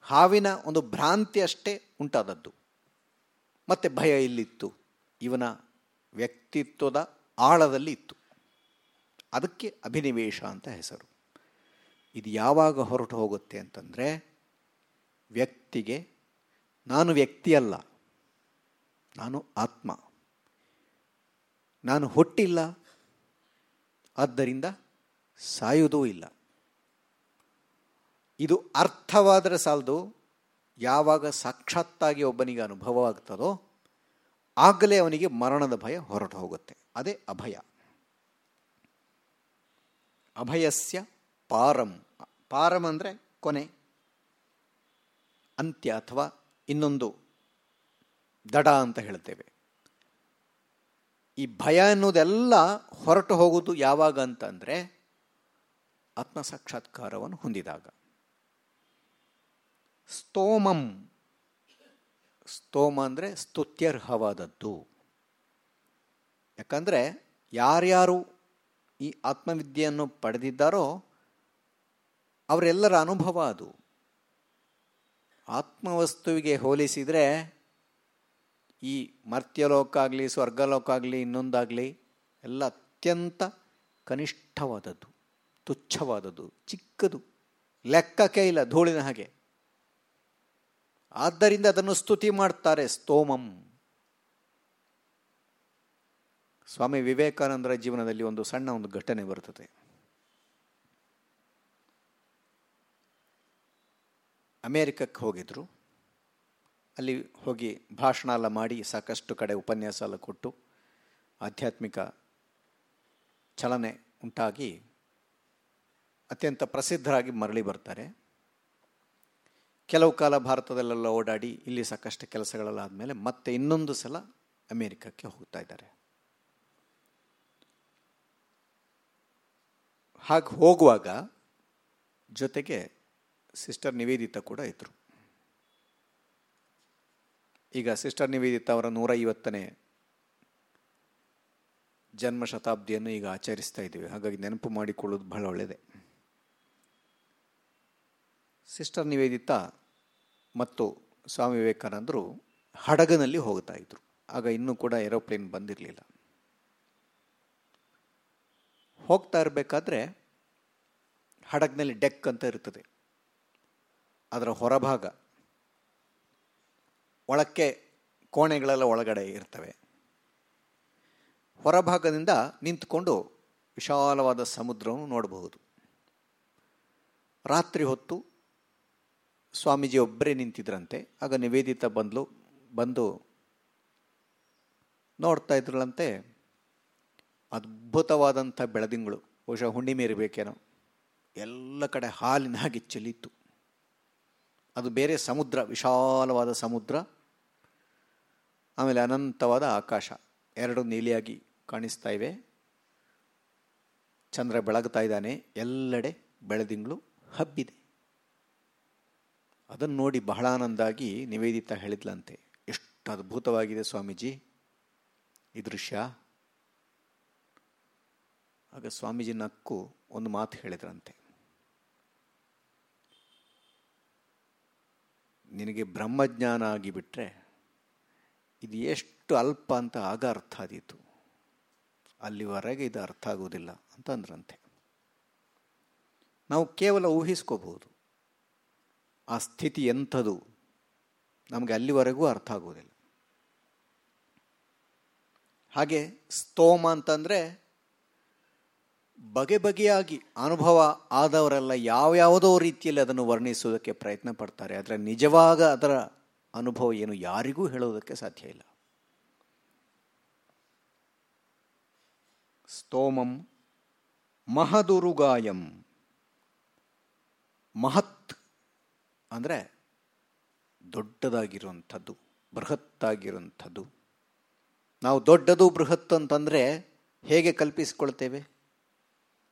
ಹಾವಿನ ಒಂದು ಭ್ರಾಂತಿ ಅಷ್ಟೇ ಉಂಟಾದದ್ದು. ಮತ್ತೆ ಭಯ ಇಲ್ಲಿತ್ತು. ಇವನ ವ್ಯಕ್ತಿತ್ವದ ಆಳದಲ್ಲಿ ಇತ್ತು. ಅದಕ್ಕೆ ಅಭಿನಿವೇಶ ಅಂತ ಹೆಸರು. ಇದು ಯಾವಾಗ ಹೊರಟು ಹೋಗುತ್ತೆ ಅಂತಂದರೆ, ವ್ಯಕ್ತಿಗೆ ನಾನು ವ್ಯಕ್ತಿಯಲ್ಲ, ನಾನು ಆತ್ಮ. ನಾನು ಹುಟ್ಟಿಲ್ಲ, ಆದ್ದರಿಂದ ಸಾಯುವುದೂ ಇಲ್ಲ. ಇದು ಅರ್ಥವಾದರೆ ಸಾಲದು ಯಾವಾಗ ಸಾಕ್ಷಾತ್ತಾಗಿ ಒಬ್ಬನಿಗೆ ಅನುಭವ ಆಗ್ತದೋ ಆಗಲೇ ಅವನಿಗೆ ಮರಣದ ಭಯ ಹೊರಟು ಹೋಗುತ್ತೆ. ಅದೇ ಅಭಯ. ಅಭಯಸ್ಯ ಪಾರಂ. ಪಾರಂ ಅಂದರೆ ಕೊನೆ. ಅಂತ್ಯ ಅಥವಾ ಇನ್ನೊಂದು ದಡ ಅಂತ ಹೇಳ್ತೇವೆ. ಈ ಭಯ ಅನ್ನೋದೆಲ್ಲ ಹೊರಟು ಹೋಗೋದು ಯಾವಾಗ ಅಂತಂದರೆ ಆತ್ಮ ಸಾಕ್ಷಾತ್ಕಾರವನ್ನು ಹೊಂದಿದಾಗ. ಸ್ತೋಮಂ ಸ್ತೋಮ ಅಂದರೆ ಸ್ತುತ್ಯರ್ಹವಾದದ್ದು. ಯಾಕಂದರೆ ಯಾರ್ಯಾರು ಈ ಆತ್ಮವಿದ್ಯೆಯನ್ನು ಪಡೆದಿದ್ದಾರೋ ಅವರೆಲ್ಲರ ಅನುಭವ ಅದು. ಆತ್ಮವಸ್ತುವಿಗೆ ಹೋಲಿಸಿದರೆ ಈ ಮರ್ತ್ಯಲೋಕ ಆಗಲಿ, ಸ್ವರ್ಗಲೋಕ ಆಗಲಿ, ಇನ್ನೊಂದಾಗಲಿ ಎಲ್ಲ ಅತ್ಯಂತ ಕನಿಷ್ಠವಾದದ್ದು, ತುಚ್ಛವಾದದ್ದು, ಚಿಕ್ಕದು. ಲೆಕ್ಕಕ್ಕೆ ಇಲ್ಲ, ಧೂಳಿನ ಹಾಗೆ. ಆದ್ದರಿಂದ ಅದನ್ನು ಸ್ತುತಿ ಮಾಡ್ತಾರೆ, ಸ್ತೋಮಂ. ಸ್ವಾಮಿ ವಿವೇಕಾನಂದರ ಜೀವನದಲ್ಲಿ ಒಂದು ಸಣ್ಣ ಒಂದು ಘಟನೆ ಬರುತ್ತದೆ. ಅಮೇರಿಕಕ್ಕೆ ಹೋಗಿದ್ರು. ಅಲ್ಲಿ ಹೋಗಿ ಭಾಷಣ ಎಲ್ಲ ಮಾಡಿ ಸಾಕಷ್ಟು ಕಡೆ ಉಪನ್ಯಾಸ ಎಲ್ಲ ಕೊಟ್ಟು ಆಧ್ಯಾತ್ಮಿಕ ಚಲನೆ ಉಂಟಾಗಿ ಅತ್ಯಂತ ಪ್ರಸಿದ್ಧರಾಗಿ ಮರಳಿ ಬರ್ತಾರೆ. ಕೆಲವು ಕಾಲ ಭಾರತದಲ್ಲೆಲ್ಲ ಓಡಾಡಿ ಇಲ್ಲಿ ಸಾಕಷ್ಟು ಕೆಲಸಗಳೆಲ್ಲ ಆದಮೇಲೆ ಮತ್ತೆ ಇನ್ನೊಂದು ಸಲ ಅಮೇರಿಕಕ್ಕೆ ಹೋಗ್ತಾ ಇದ್ದಾರೆ. ಹಾಗೆ ಹೋಗುವಾಗ ಜೊತೆಗೆ ಸಿಸ್ಟರ್ ನಿವೇದಿತ ಕೂಡ ಇದ್ದರು ಈಗ ಸಿಸ್ಟರ್ ನಿವೇದಿತ ಅವರ ನೂರ ಐವತ್ತನೇ ಜನ್ಮ ಶತಾಬ್ದಿಯನ್ನು ಈಗ ಆಚರಿಸ್ತಾ ಇದ್ದೀವಿ. ಹಾಗಾಗಿ ನೆನಪು ಮಾಡಿಕೊಳ್ಳೋದು ಬಹಳ ಒಳ್ಳೆಯದೇ ಸಿಸ್ಟರ್ ನಿವೇದಿತ ಮತ್ತು ಸ್ವಾಮಿ ವಿವೇಕಾನಂದರು ಹಡಗನಲ್ಲಿ ಹೋಗ್ತಾ ಇದ್ರು. ಆಗ ಇನ್ನೂ ಕೂಡ ಏರೋಪ್ಲೇನ್ ಬಂದಿರಲಿಲ್ಲ. ಹೋಗ್ತಾ ಇರಬೇಕಾದ್ರೆ ಹಡಗ್ನಲ್ಲಿ ಡೆಕ್ ಅಂತ ಇರ್ತದೆ. ಅದರ ಹೊರಭಾಗ. ಒಳಕ್ಕೆ ಕೋಣೆಗಳೆಲ್ಲ ಒಳಗಡೆ ಇರ್ತವೆ. ಹೊರಭಾಗದಿಂದ ನಿಂತುಕೊಂಡು ವಿಶಾಲವಾದ ಸಮುದ್ರವನ್ನು ನೋಡಬಹುದು. ರಾತ್ರಿ ಹೊತ್ತು ಸ್ವಾಮೀಜಿ ಒಬ್ಬರೇ ನಿಂತಿದ್ರಂತೆ. ಆಗ ನಿವೇದಿತ ಬಂದ್ಲು, ಬಂದು ನೋಡ್ತಾ ಇದ್ರಳಂತೆ ಅದ್ಭುತವಾದಂಥ ಬೆಳದಿಂಗಳು. ಬಹುಶಃ ಹುಣ್ಣಿಮೆ ಇರಬೇಕೇನೋ. ಎಲ್ಲ ಕಡೆ ಹಾಲಿನ ಹಾಗೆ ಚೆಲ್ಲಿತ್ತು. ಅದು ಬೇರೆ ಸಮುದ್ರ, ವಿಶಾಲವಾದ ಸಮುದ್ರ. ಆಮೇಲೆ ಅನಂತವಾದ ಆಕಾಶ. ಎರಡು ನೀಲಿಯಾಗಿ ಕಾಣಿಸ್ತಾ ಇವೆ. ಚಂದ್ರ ಬೆಳಗ್ತಾ ಇದ್ದಾನೆ. ಎಲ್ಲೆಡೆ ಬೆಳದಿಂಗಳು ಹಬ್ಬಿದೆ. ಅದನ್ನು ನೋಡಿ ಬಹಳ ಆನಂದಾಗಿ ನಿವೇದಿತ ಹೇಳಿದ್ಲಂತೆ. ಎಷ್ಟು ಅದ್ಭುತವಾಗಿದೆ ಸ್ವಾಮೀಜಿ. ಈ ದೃಶ್ಯ. ಆಗ ಸ್ವಾಮೀಜಿ ನಕ್ಕು ಒಂದು ಮಾತು ಹೇಳಿದ್ರಂತೆ. ನಿನಗೆ ಬ್ರಹ್ಮಜ್ಞಾನ ಆಗಿಬಿಟ್ರೆ ಇದು ಎಷ್ಟು ಅಲ್ಪ ಅಂತ ಆಗ ಅರ್ಥ ಆದೀತು. ಅಲ್ಲಿವರೆಗೆ ಇದು ಅರ್ಥ ಆಗೋದಿಲ್ಲ ಅಂತಂದ್ರಂತೆ. ನಾವು ಕೇವಲ ಊಹಿಸ್ಕೋಬಹುದು. ಆ ಸ್ಥಿತಿ ಎಂಥದು? ನಮಗೆ ಅಲ್ಲಿವರೆಗೂ ಅರ್ಥ ಆಗೋದಿಲ್ಲ. ಹಾಗೆ ಸ್ತೋಮ ಅಂತಂದರೆ ಬಗೆ ಬಗೆಯಾಗಿ ಅನುಭವ ಆದವರೆಲ್ಲ ಯಾವ್ಯಾವುದೋ ರೀತಿಯಲ್ಲಿ ಅದನ್ನು ವರ್ಣಿಸುವುದಕ್ಕೆ ಪ್ರಯತ್ನ ಪಡ್ತಾರೆ. ಆದರೆ ನಿಜವಾಗ ಅದರ ಅನುಭವ ಏನು ಯಾರಿಗೂ ಹೇಳುವುದಕ್ಕೆ ಸಾಧ್ಯ ಇಲ್ಲ. ಸ್ತೋಮಂ ಮಹದುರುಗಾಯಂ. ಮಹತ್ ಅಂದರೆ ದೊಡ್ಡದಾಗಿರುವಂಥದ್ದು, ಬೃಹತ್ತಾಗಿರುವಂಥದ್ದು. ನಾವು ದೊಡ್ಡದು ಬೃಹತ್ ಅಂತಂದರೆ ಹೇಗೆ ಕಲ್ಪಿಸಿಕೊಳ್ತೇವೆ?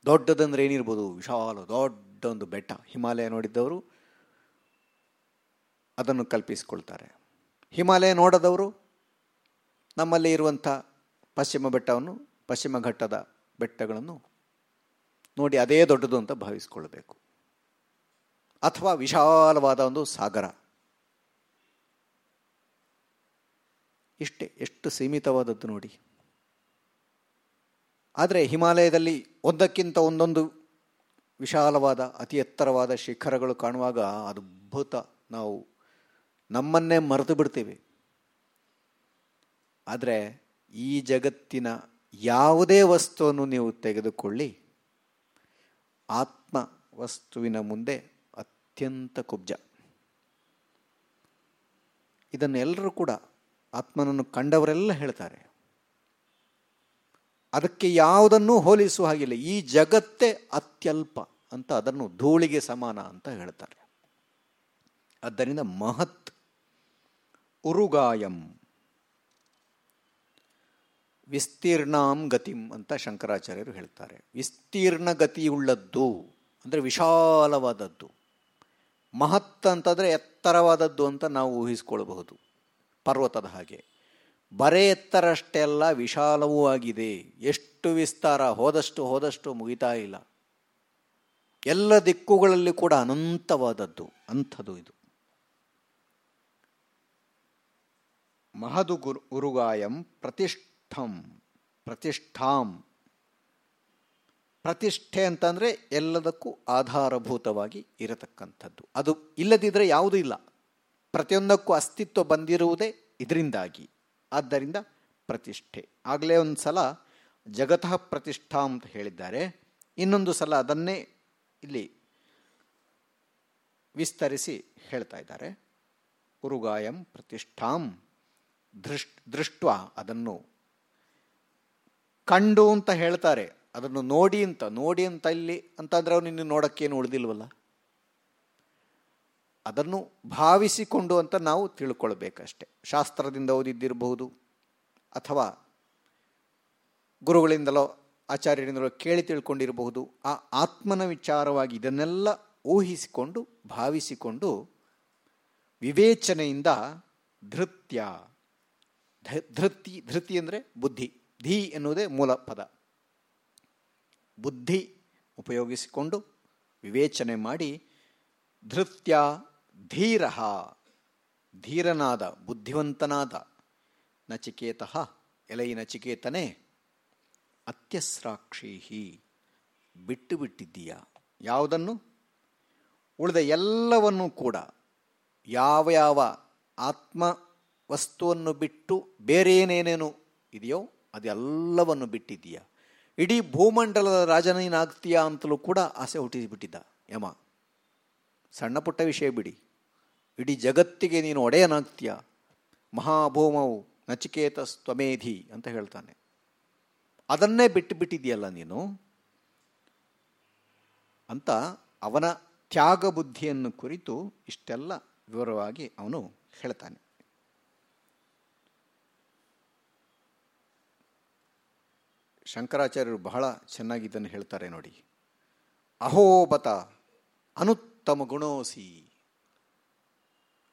ದೊಡ್ಡದಂದ್ರೆ ಏನಿರ್ಬೋದು? ವಿಶಾಲ ದೊಡ್ಡ ಒಂದು ಬೆಟ್ಟ. ಹಿಮಾಲಯ ನೋಡಿದ್ದವರು ಅದನ್ನು ಕಲ್ಪಿಸಿಕೊಳ್ತಾರೆ. ಹಿಮಾಲಯ ನೋಡದವರು ನಮ್ಮಲ್ಲಿ ಇರುವಂಥ ಪಶ್ಚಿಮ ಬೆಟ್ಟವನ್ನು, ಪಶ್ಚಿಮ ಘಟ್ಟದ ಬೆಟ್ಟಗಳನ್ನು ನೋಡಿ, ಅದೇ ದೊಡ್ಡದು ಅಂತ ಭಾವಿಸಿಕೊಳ್ಬೇಕು. ಅಥವಾ ವಿಶಾಲವಾದ ಒಂದು ಸಾಗರ. ಇಷ್ಟೇ, ಎಷ್ಟು ಸೀಮಿತವಾದದ್ದು ನೋಡಿ. ಆದರೆ ಹಿಮಾಲಯದಲ್ಲಿ ಒಂದಕ್ಕಿಂತ ಒಂದೊಂದು ವಿಶಾಲವಾದ, ಅತಿ ಎತ್ತರವಾದ ಶಿಖರಗಳು ಕಾಣುವಾಗ ಅದ್ಭುತ. ನಾವು ನಮ್ಮನ್ನೇ ಮರೆತು ಬಿಡ್ತೀವಿ. ಆದರೆ ಈ ಜಗತ್ತಿನ ಯಾವುದೇ ವಸ್ತುವನ್ನು ನೀವು ತೆಗೆದುಕೊಳ್ಳಿ, ಆತ್ಮ ವಸ್ತುವಿನ ಮುಂದೆ ಅತ್ಯಂತ ಕುಬ್ಜ. ಇದನ್ನೆಲ್ಲರೂ ಕೂಡ ಆತ್ಮನನ್ನು ಕಂಡವರೆಲ್ಲ ಹೇಳ್ತಾರೆ. ಅದಕ್ಕೆ ಯಾವುದನ್ನೂ ಹೋಲಿಸುವ ಹಾಗಿಲ್ಲ. ಈ ಜಗತ್ತೇ ಅತ್ಯಲ್ಪ ಅಂತ ಅದನ್ನು ಧೂಳಿಗೆ ಸಮಾನ ಅಂತ ಹೇಳ್ತಾರೆ. ಆದ್ದರಿಂದ ಮಹತ್ ಉರುಗಾಯಂ ವಿಸ್ತೀರ್ಣಾಂ ಗತಿಂ ಅಂತ ಶಂಕರಾಚಾರ್ಯರು ಹೇಳ್ತಾರೆ. ವಿಸ್ತೀರ್ಣ ಗತಿಯುಳ್ಳದ್ದು ಅಂದರೆ ವಿಶಾಲವಾದದ್ದು. ಮಹತ್ ಅಂತಂದರೆ ಎತ್ತರವಾದದ್ದು ಅಂತ ನಾವು ಊಹಿಸಿಕೊಳ್ಳಬಹುದು. ಪರ್ವತದ ಹಾಗೆ. ಬರೇ ಎತ್ತರ ಅಲ್ಲ ವಿಶಾಲವೂ ಆಗಿದೆ. ಎಷ್ಟು ವಿಸ್ತಾರ, ಹೋದಷ್ಟು ಹೋದಷ್ಟು ಮುಗಿತಾ ಇಲ್ಲ. ಎಲ್ಲ ದಿಕ್ಕುಗಳಲ್ಲಿ ಕೂಡ ಅನಂತವಾದದ್ದು, ಅಂಥದ್ದು ಇದು. ಮಹದು ಗುರು, ಉರುಗಾಯಂ ಪ್ರತಿಷ್ಠಂ, ಪ್ರತಿಷ್ಠಾಂ. ಪ್ರತಿಷ್ಠೆ ಅಂತಂದರೆ ಎಲ್ಲದಕ್ಕೂ ಆಧಾರಭೂತವಾಗಿ ಇರತಕ್ಕಂಥದ್ದು. ಅದು ಇಲ್ಲದಿದ್ದರೆ ಯಾವುದೂ ಇಲ್ಲ. ಪ್ರತಿಯೊಂದಕ್ಕೂ ಅಸ್ತಿತ್ವ ಬಂದಿರುವುದೇ ಇದರಿಂದಾಗಿ. ಆದ್ದರಿಂದ ಪ್ರತಿಷ್ಠೆ. ಆಗಲೇ ಒಂದು ಸಲ ಜಗತಃ ಪ್ರತಿಷ್ಠಾ ಅಂತ ಹೇಳಿದ್ದಾರೆ. ಇನ್ನೊಂದು ಸಲ ಅದನ್ನೇ ಇಲ್ಲಿ ವಿಸ್ತರಿಸಿ ಹೇಳ್ತಾ ಇದ್ದಾರೆ. ಉರುಗಾಯಂ ಪ್ರತಿಷ್ಠಾಂ ದೃಷ್ ದೃಷ್ಟ ಅದನ್ನು ಕಂಡು ಅಂತ ಹೇಳ್ತಾರೆ. ಅದನ್ನು ನೋಡಿ ಅಂತ ನೋಡಿ ಅಂತ ಇಲ್ಲಿ ಅಂತಂದ್ರೆ ಅವನು ಇನ್ನು ನೋಡೋಕ್ಕೇನು ಉಳಿದಿಲ್ವಲ್ಲ? ಅದನ್ನು ಭಾವಿಸಿಕೊಂಡು ಅಂತ ನಾವು ತಿಳ್ಕೊಳ್ಬೇಕಷ್ಟೆ. ಶಾಸ್ತ್ರದಿಂದ ಓದಿದ್ದಿರಬಹುದು ಅಥವಾ ಗುರುಗಳಿಂದಲೋ ಆಚಾರ್ಯರಿಂದಲೋ ಕೇಳಿ ತಿಳ್ಕೊಂಡಿರಬಹುದು. ಆ ಆತ್ಮನ ವಿಚಾರವಾಗಿ ಇದನ್ನೆಲ್ಲ ಊಹಿಸಿಕೊಂಡು, ಭಾವಿಸಿಕೊಂಡು ವಿವೇಚನೆಯಿಂದ ಧೃತ್ಯ. ಧೃತಿ ಧೃತಿ ಅಂದರೆ ಬುದ್ಧಿ. ಧೀ ಎನ್ನುವುದೇ ಮೂಲ ಪದ. ಬುದ್ಧಿ ಉಪಯೋಗಿಸಿಕೊಂಡು ವಿವೇಚನೆ ಮಾಡಿ ಧೃತ್ಯ ಧೀರ, ಧೀರನಾದ, ಬುದ್ಧಿವಂತನಾದ ನಚಿಕೇತ, ಎಲೈ ನಚಿಕೇತನೇ, ಅತ್ಯಸ್ರಾಕ್ಷೀಹಿ, ಬಿಟ್ಟು ಬಿಟ್ಟಿದ್ದೀಯ? ಯಾವುದನ್ನು? ಉಳಿದ ಎಲ್ಲವನ್ನೂ ಕೂಡ ಯಾವ ಯಾವ ಆತ್ಮ ವಸ್ತುವನ್ನು ಬಿಟ್ಟು ಬೇರೆ ಏನೇನೇನು ಇದೆಯೋ ಅದೆಲ್ಲವನ್ನು ಬಿಟ್ಟಿದ್ದೀಯ? ಇಡೀ ಭೂಮಂಡಲದ ರಾಜನೇನಾಗ್ತೀಯಾ ಅಂತಲೂ ಕೂಡ ಆಸೆ ಹುಟ್ಟಿಸಿಬಿಟ್ಟಿದ್ದ ಯಮ. ಸಣ್ಣ ಪುಟ್ಟ ವಿಷಯ ಬಿಡಿ. ಇಡೀ ಜಗತ್ತಿಗೆ ನೀನು ಒಡೆಯನಾಗ್ತೀಯ. ಮಹಾಭೂಮವು ನಚಿಕೇತ ಸ್ವಮೇಧಿ ಅಂತ ಹೇಳ್ತಾನೆ. ಅದನ್ನೇ ಬಿಟ್ಟು ಬಿಟ್ಟಿದೆಯಲ್ಲ ನೀನು? ಅಂತ ಅವನ ತ್ಯಾಗ ಬುದ್ಧಿಯನ್ನು ಕುರಿತು ಇಷ್ಟೆಲ್ಲ ವಿವರವಾಗಿ ಅವನು ಹೇಳ್ತಾನೆ. ಶಂಕರಾಚಾರ್ಯರು ಬಹಳ ಚೆನ್ನಾಗಿ ಇದನ್ನು ಹೇಳ್ತಾರೆ ನೋಡಿ. ಅಹೋಬತ ಅನುತ್ತಮ ಗುಣೋಸಿ.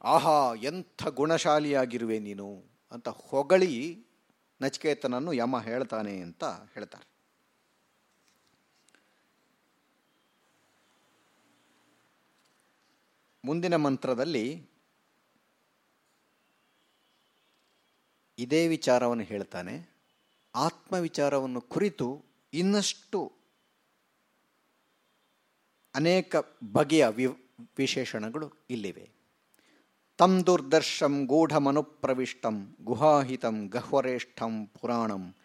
ಆಹಾ, ಎಂಥ ಗುಣಶಾಲಿಯಾಗಿರುವೆ ನೀನು ಅಂತ ಹೊಗಳಿ ನಚಿಕೇತನನ್ನು ಯಮ ಹೇಳ್ತಾನೆ ಅಂತ ಹೇಳ್ತಾರೆ. ಮುಂದಿನ ಮಂತ್ರದಲ್ಲಿ ಇದೇ ವಿಚಾರವನ್ನು ಹೇಳ್ತಾನೆ. ಆತ್ಮವಿಚಾರವನ್ನು ಕುರಿತು ಇನ್ನಷ್ಟು ಅನೇಕ ಬಗೆಯ ವಿ, ವಿಶೇಷಣಗಳು ಇಲ್ಲಿವೆ. ತಂ ದುರ್ದರ್ಶಂ ಗೂಢಮನುಪ್ರವಿಷ್ಟಂ ಗುಹಾಹಿತಂ ಗಹ್ವರೇಷ್ಠಂ ಪುರಾಣಂ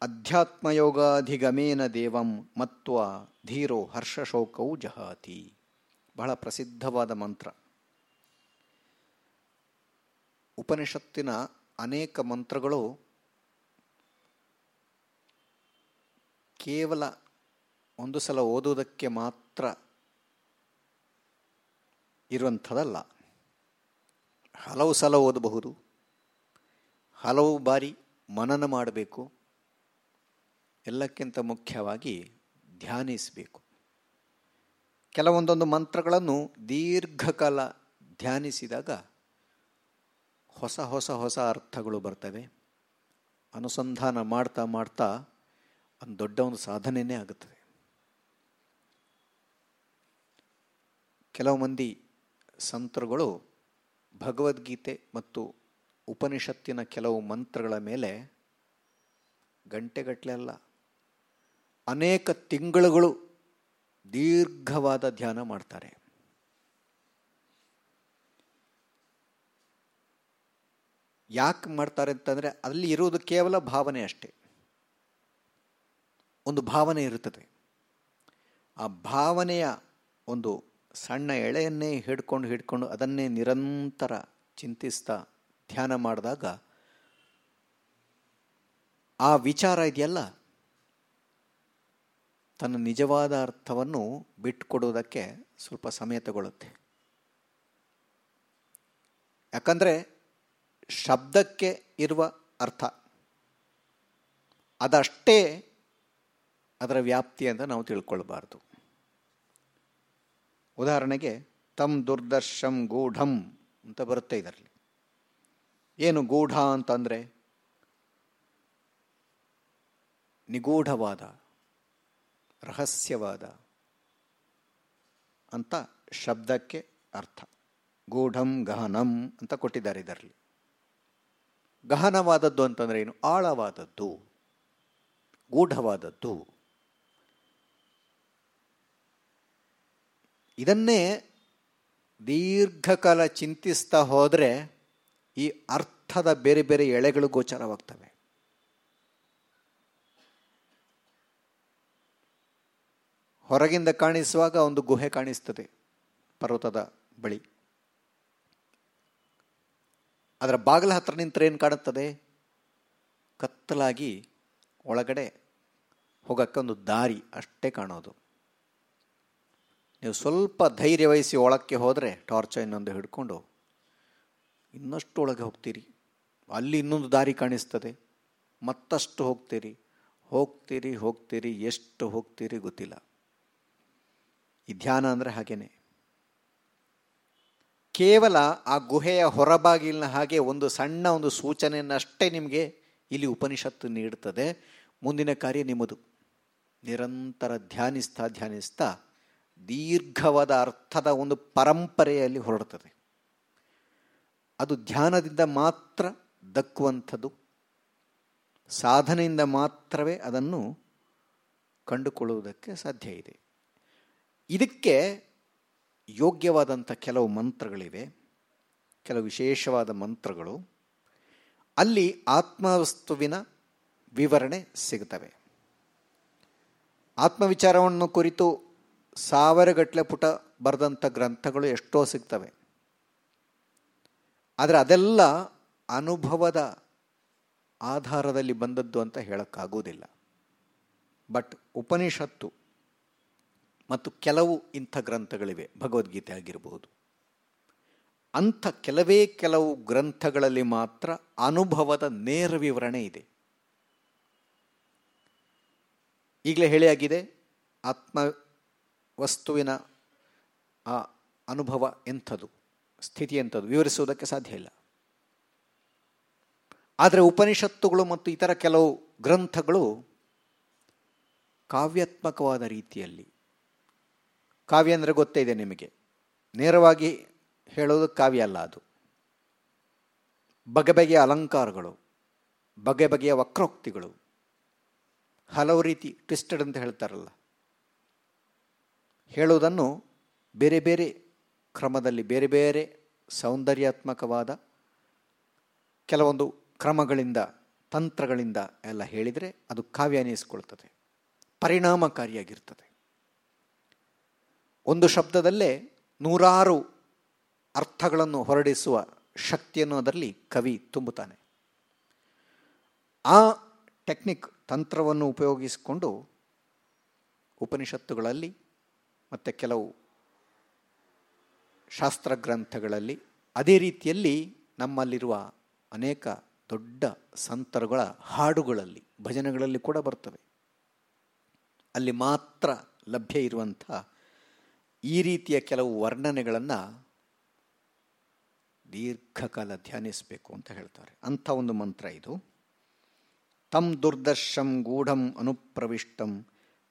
ಅಧ್ಯಾತ್ಮಯೋಗಾಧಿಗಮೇನ ದೇವಂ ಮತ್ವ ಧೀರೋ ಹರ್ಷಶೋಕೌ ಜಹಾತಿ. ಬಹಳ ಪ್ರಸಿದ್ಧವಾದ ಮಂತ್ರ. ಉಪನಿಷತ್ತಿನ ಅನೇಕ ಮಂತ್ರಗಳು ಕೇವಲ ಒಂದು ಸಲ ಓದುವುದಕ್ಕೆ ಮಾತ್ರ ಇರುವಂಥದ್ದಲ್ಲ. ಹಲವು ಸಲ ಓದಬಹುದು. ಹಲವು ಬಾರಿ ಮನನ ಮಾಡಬೇಕು. ಎಲ್ಲಕ್ಕಿಂತ ಮುಖ್ಯವಾಗಿ ಧ್ಯಾನಿಸಬೇಕು. ಕೆಲವೊಂದೊಂದು ಮಂತ್ರಗಳನ್ನು ದೀರ್ಘಕಾಲ ಧ್ಯಾನಿಸಿದಾಗ ಹೊಸ ಹೊಸ ಹೊಸ ಅರ್ಥಗಳು ಬರ್ತವೆ. ಅನುಸಂಧಾನ ಮಾಡ್ತಾ ಮಾಡ್ತಾ ಒಂದು ದೊಡ್ಡ ಒಂದು ಸಾಧನೆಯೇ ಆಗುತ್ತದೆ. ಕೆಲವು ಮಂದಿ ಸಂತರುಗಳು ಭಗವದ್ಗೀತೆ ಮತ್ತು ಉಪನಿಷತ್ತಿನ ಕೆಲವು ಮಂತ್ರಗಳ ಮೇಲೆ ಗಂಟೆಗಟ್ಟಲೆ ಅಲ್ಲ, ಅನೇಕ ತಿಂಗಳುಗಳು ದೀರ್ಘವಾದ ಧ್ಯಾನ ಮಾಡ್ತಾರೆ. ಯಾಕೆ ಮಾಡ್ತಾರೆ ಅಂತಂದರೆ, ಅಲ್ಲಿ ಇರುವುದು ಕೇವಲ ಭಾವನೆ ಅಷ್ಟೇ. ಒಂದು ಭಾವನೆ ಇರುತ್ತದೆ. ಆ ಭಾವನೆಯ ಒಂದು ಸಣ್ಣ ಎಳೆಯನ್ನೇ ಹಿಡ್ಕೊಂಡು ಹಿಡ್ಕೊಂಡು ಅದನ್ನೇ ನಿರಂತರ ಚಿಂತಿಸ್ತಾ ಧ್ಯಾನ ಮಾಡಿದಾಗ ಆ ವಿಚಾರ ಇದೆಯಲ್ಲ? ತನ್ನ ನಿಜವಾದ ಅರ್ಥವನ್ನು ಬಿಟ್ಟುಕೊಡುವುದಕ್ಕೆ ಸ್ವಲ್ಪ ಸಮಯ ತಗೊಳ್ಳುತ್ತೆ. ಯಾಕಂದರೆ ಶಬ್ದಕ್ಕೆ ಇರುವ ಅರ್ಥ. ಅದಷ್ಟೇ ಅದರ ವ್ಯಾಪ್ತಿ ಅಂತ ನಾವು ತಿಳ್ಕೊಳ್ಬಾರ್ದು. ಉದಾಹರಣೆಗೆ ತಮ್ ದುರ್ದರ್ಶಂ ಗೂಢಂ ಅಂತ ಬರುತ್ತೆ ಇದರಲ್ಲಿ. ಏನು ಗೂಢ ಅಂತಂದರೆ, ನಿಗೂಢವಾದ, ರಹಸ್ಯವಾದ ಅಂತ ಶಬ್ದಕ್ಕೆ ಅರ್ಥ. ಗೂಢಂ ಗಹನಂ ಅಂತ ಕೊಟ್ಟಿದ್ದಾರೆ ಇದರಲ್ಲಿ. ಗಹನವಾದದ್ದು ಅಂತಂದರೆ ಏನು? ಆಳವಾದದ್ದು, ಗೂಢವಾದದ್ದು. ಇದನ್ನೇ ದೀರ್ಘಕಾಲ ಚಿಂತಿಸ್ತಾ ಹೋದರೆ ಈ ಅರ್ಥದ ಬೇರೆ ಬೇರೆ ಎಳೆಗಳು ಗೋಚರವಾಗ್ತವೆ. ಹೊರಗಿಂದ ಕಾಣಿಸುವಾಗ ಒಂದು ಗುಹೆ ಕಾಣಿಸ್ತದೆ ಪರ್ವತದ ಬಳಿ. ಅದರ ಬಾಗಿಲ ಹತ್ರ ನಿಂತರೆ ಏನು ಕಾಣುತ್ತದೆ? ಕತ್ತಲಾಗಿ ಒಳಗಡೆ ಹೋಗೋಕ್ಕೆ ಒಂದು ದಾರಿ ಅಷ್ಟೇ ಕಾಣೋದು. ನೀವು ಸ್ವಲ್ಪ ಧೈರ್ಯ ವಹಿಸಿ ಒಳಕ್ಕೆ ಹೋದರೆ ಟಾರ್ಚ ಇನ್ನೊಂದು ಹಿಡ್ಕೊಂಡು ಇನ್ನಷ್ಟು ಒಳಗೆ ಹೋಗ್ತೀರಿ. ಅಲ್ಲಿ ಇನ್ನೊಂದು ದಾರಿ ಕಾಣಿಸ್ತದೆ. ಮತ್ತಷ್ಟು ಹೋಗ್ತೀರಿ. ಹೋಗ್ತೀರಿ ಹೋಗ್ತೀರಿ, ಎಷ್ಟು ಹೋಗ್ತೀರಿ ಗೊತ್ತಿಲ್ಲ. ಈ ಧ್ಯಾನ ಅಂದರೆ ಹಾಗೇನೆ. ಕೇವಲ ಆ ಗುಹೆಯ ಹೊರಬಾಗಿಲಿನ ಹಾಗೆ ಒಂದು ಸಣ್ಣ ಒಂದು ಸೂಚನೆಯನ್ನಷ್ಟೇ ನಿಮಗೆ ಇಲ್ಲಿ ಉಪನಿಷತ್ತು ನೀಡುತ್ತದೆ ಮುಂದಿನ ಕಾರ್ಯ ನಿಮ್ಮದು. ನಿರಂತರ ಧ್ಯಾನಿಸ್ತಾ ಧ್ಯಾನಿಸ್ತಾ ದೀರ್ಘವಾದ ಅರ್ಥದ ಒಂದು ಪರಂಪರೆಯಲ್ಲಿ ಹೊರಡ್ತದೆ. ಅದು ಧ್ಯಾನದಿಂದ ಮಾತ್ರ ದಕ್ಕುವಂಥದ್ದು. ಸಾಧನೆಯಿಂದ ಮಾತ್ರವೇ ಅದನ್ನು ಕಂಡುಕೊಳ್ಳುವುದಕ್ಕೆ ಸಾಧ್ಯ ಇದೆ. ಇದಕ್ಕೆ ಯೋಗ್ಯವಾದಂಥ ಕೆಲವು ಮಂತ್ರಗಳಿವೆ. ಕೆಲವು ವಿಶೇಷವಾದ ಮಂತ್ರಗಳು. ಅಲ್ಲಿ ಆತ್ಮವಸ್ತುವಿನ ವಿವರಣೆ ಸಿಗುತ್ತವೆ. ಆತ್ಮವಿಚಾರವನ್ನು ಕುರಿತು ಸಾವಿರಗಟ್ಟಲೆ ಪುಟ ಬರೆದಂಥ ಗ್ರಂಥಗಳು ಎಷ್ಟೋ ಸಿಗ್ತವೆ. ಆದರೆ ಅದೆಲ್ಲ ಅನುಭವದ ಆಧಾರದಲ್ಲಿ ಬಂದದ್ದು ಅಂತ ಹೇಳೋಕ್ಕಾಗೋದಿಲ್ಲ ಬಟ್ ಉಪನಿಷತ್ತು ಮತ್ತು ಕೆಲವು ಇಂಥ ಗ್ರಂಥಗಳಿವೆ, ಭಗವದ್ಗೀತೆ ಆಗಿರಬಹುದು ಅಂಥ ಕೆಲವೇ ಕೆಲವು ಗ್ರಂಥಗಳಲ್ಲಿ ಮಾತ್ರ ಅನುಭವದ ನೇರ ವಿವರಣೆ ಇದೆ. ಈಗಲೇ ಹೇಳಿಯಾಗಿದೆ ಆತ್ಮ ವಸ್ತುವಿನ ಆ ಅನುಭವ ಎಂಥದ್ದು ಸ್ಥಿತಿ ಎಂಥದ್ದು ವಿವರಿಸುವುದಕ್ಕೆ ಸಾಧ್ಯ ಇಲ್ಲ. ಆದರೆ ಉಪನಿಷತ್ತುಗಳು ಮತ್ತು ಇತರ ಕೆಲವು ಗ್ರಂಥಗಳು ಕಾವ್ಯಾತ್ಮಕವಾದ ರೀತಿಯಲ್ಲಿ, ಕಾವ್ಯ ಅಂದರೆ ಗೊತ್ತೇ ಇದೆ ನಿಮಗೆ. ನೇರವಾಗಿ ಹೇಳೋದು ಕಾವ್ಯ ಅಲ್ಲ ಅದು. ಬಗೆ ಬಗೆಯ ಅಲಂಕಾರಗಳು, ಬಗೆ ಬಗೆಯ ವಕ್ರೋಕ್ತಿಗಳು, ಹಲವು ರೀತಿ ಟ್ವಿಸ್ಟೆಡ್ ಅಂತ ಹೇಳ್ತಾರಲ್ಲ. ಹೇಳುವುದನ್ನು ಬೇರೆ ಬೇರೆ ಕ್ರಮದಲ್ಲಿ, ಬೇರೆ ಬೇರೆ ಸೌಂದರ್ಯಾತ್ಮಕವಾದ ಕೆಲವೊಂದು ಕ್ರಮಗಳಿಂದ, ತಂತ್ರಗಳಿಂದ ಎಲ್ಲ ಹೇಳಿದರೆ ಅದು ಕಾವ್ಯ ಅನ್ನಿಸ್ಕೊಳ್ತದೆ ಪರಿಣಾಮಕಾರಿಯಾಗಿರ್ತದೆ. ಒಂದು ಶಬ್ದದಲ್ಲೇ ನೂರಾರು ಅರ್ಥಗಳನ್ನು ಹೊರಡಿಸುವ ಶಕ್ತಿಯನ್ನು ಅದರಲ್ಲಿ ಕವಿ ತುಂಬುತ್ತಾನೆ. ಆ ಟೆಕ್ನಿಕ್ ತಂತ್ರವನ್ನು ಉಪಯೋಗಿಸಿಕೊಂಡು ಉಪನಿಷತ್ತುಗಳಲ್ಲಿ ಮತ್ತು ಕೆಲವು ಶಾಸ್ತ್ರ ಗ್ರಂಥಗಳಲ್ಲಿ ಅದೇ ರೀತಿಯಲ್ಲಿ ನಮ್ಮಲ್ಲಿರುವ ಅನೇಕ ದೊಡ್ಡ ಸಂತರುಗಳ ಹಾಡುಗಳಲ್ಲಿ, ಭಜನೆಗಳಲ್ಲಿ ಕೂಡ ಬರ್ತವೆ. ಅಲ್ಲಿ ಮಾತ್ರ ಲಭ್ಯ ಇರುವಂಥ ಈ ರೀತಿಯ ಕೆಲವು ವರ್ಣನೆಗಳನ್ನು ದೀರ್ಘಕಾಲ ಧ್ಯಾನಿಸಬೇಕು ಅಂತ ಹೇಳ್ತಾರೆ. ಅಂಥ ಒಂದು ಮಂತ್ರ ಇದು. ತಂ ದುರ್ದರ್ಶಂ ಗೂಢಂ ಅನುಪ್ರವಿಷ್ಟಂ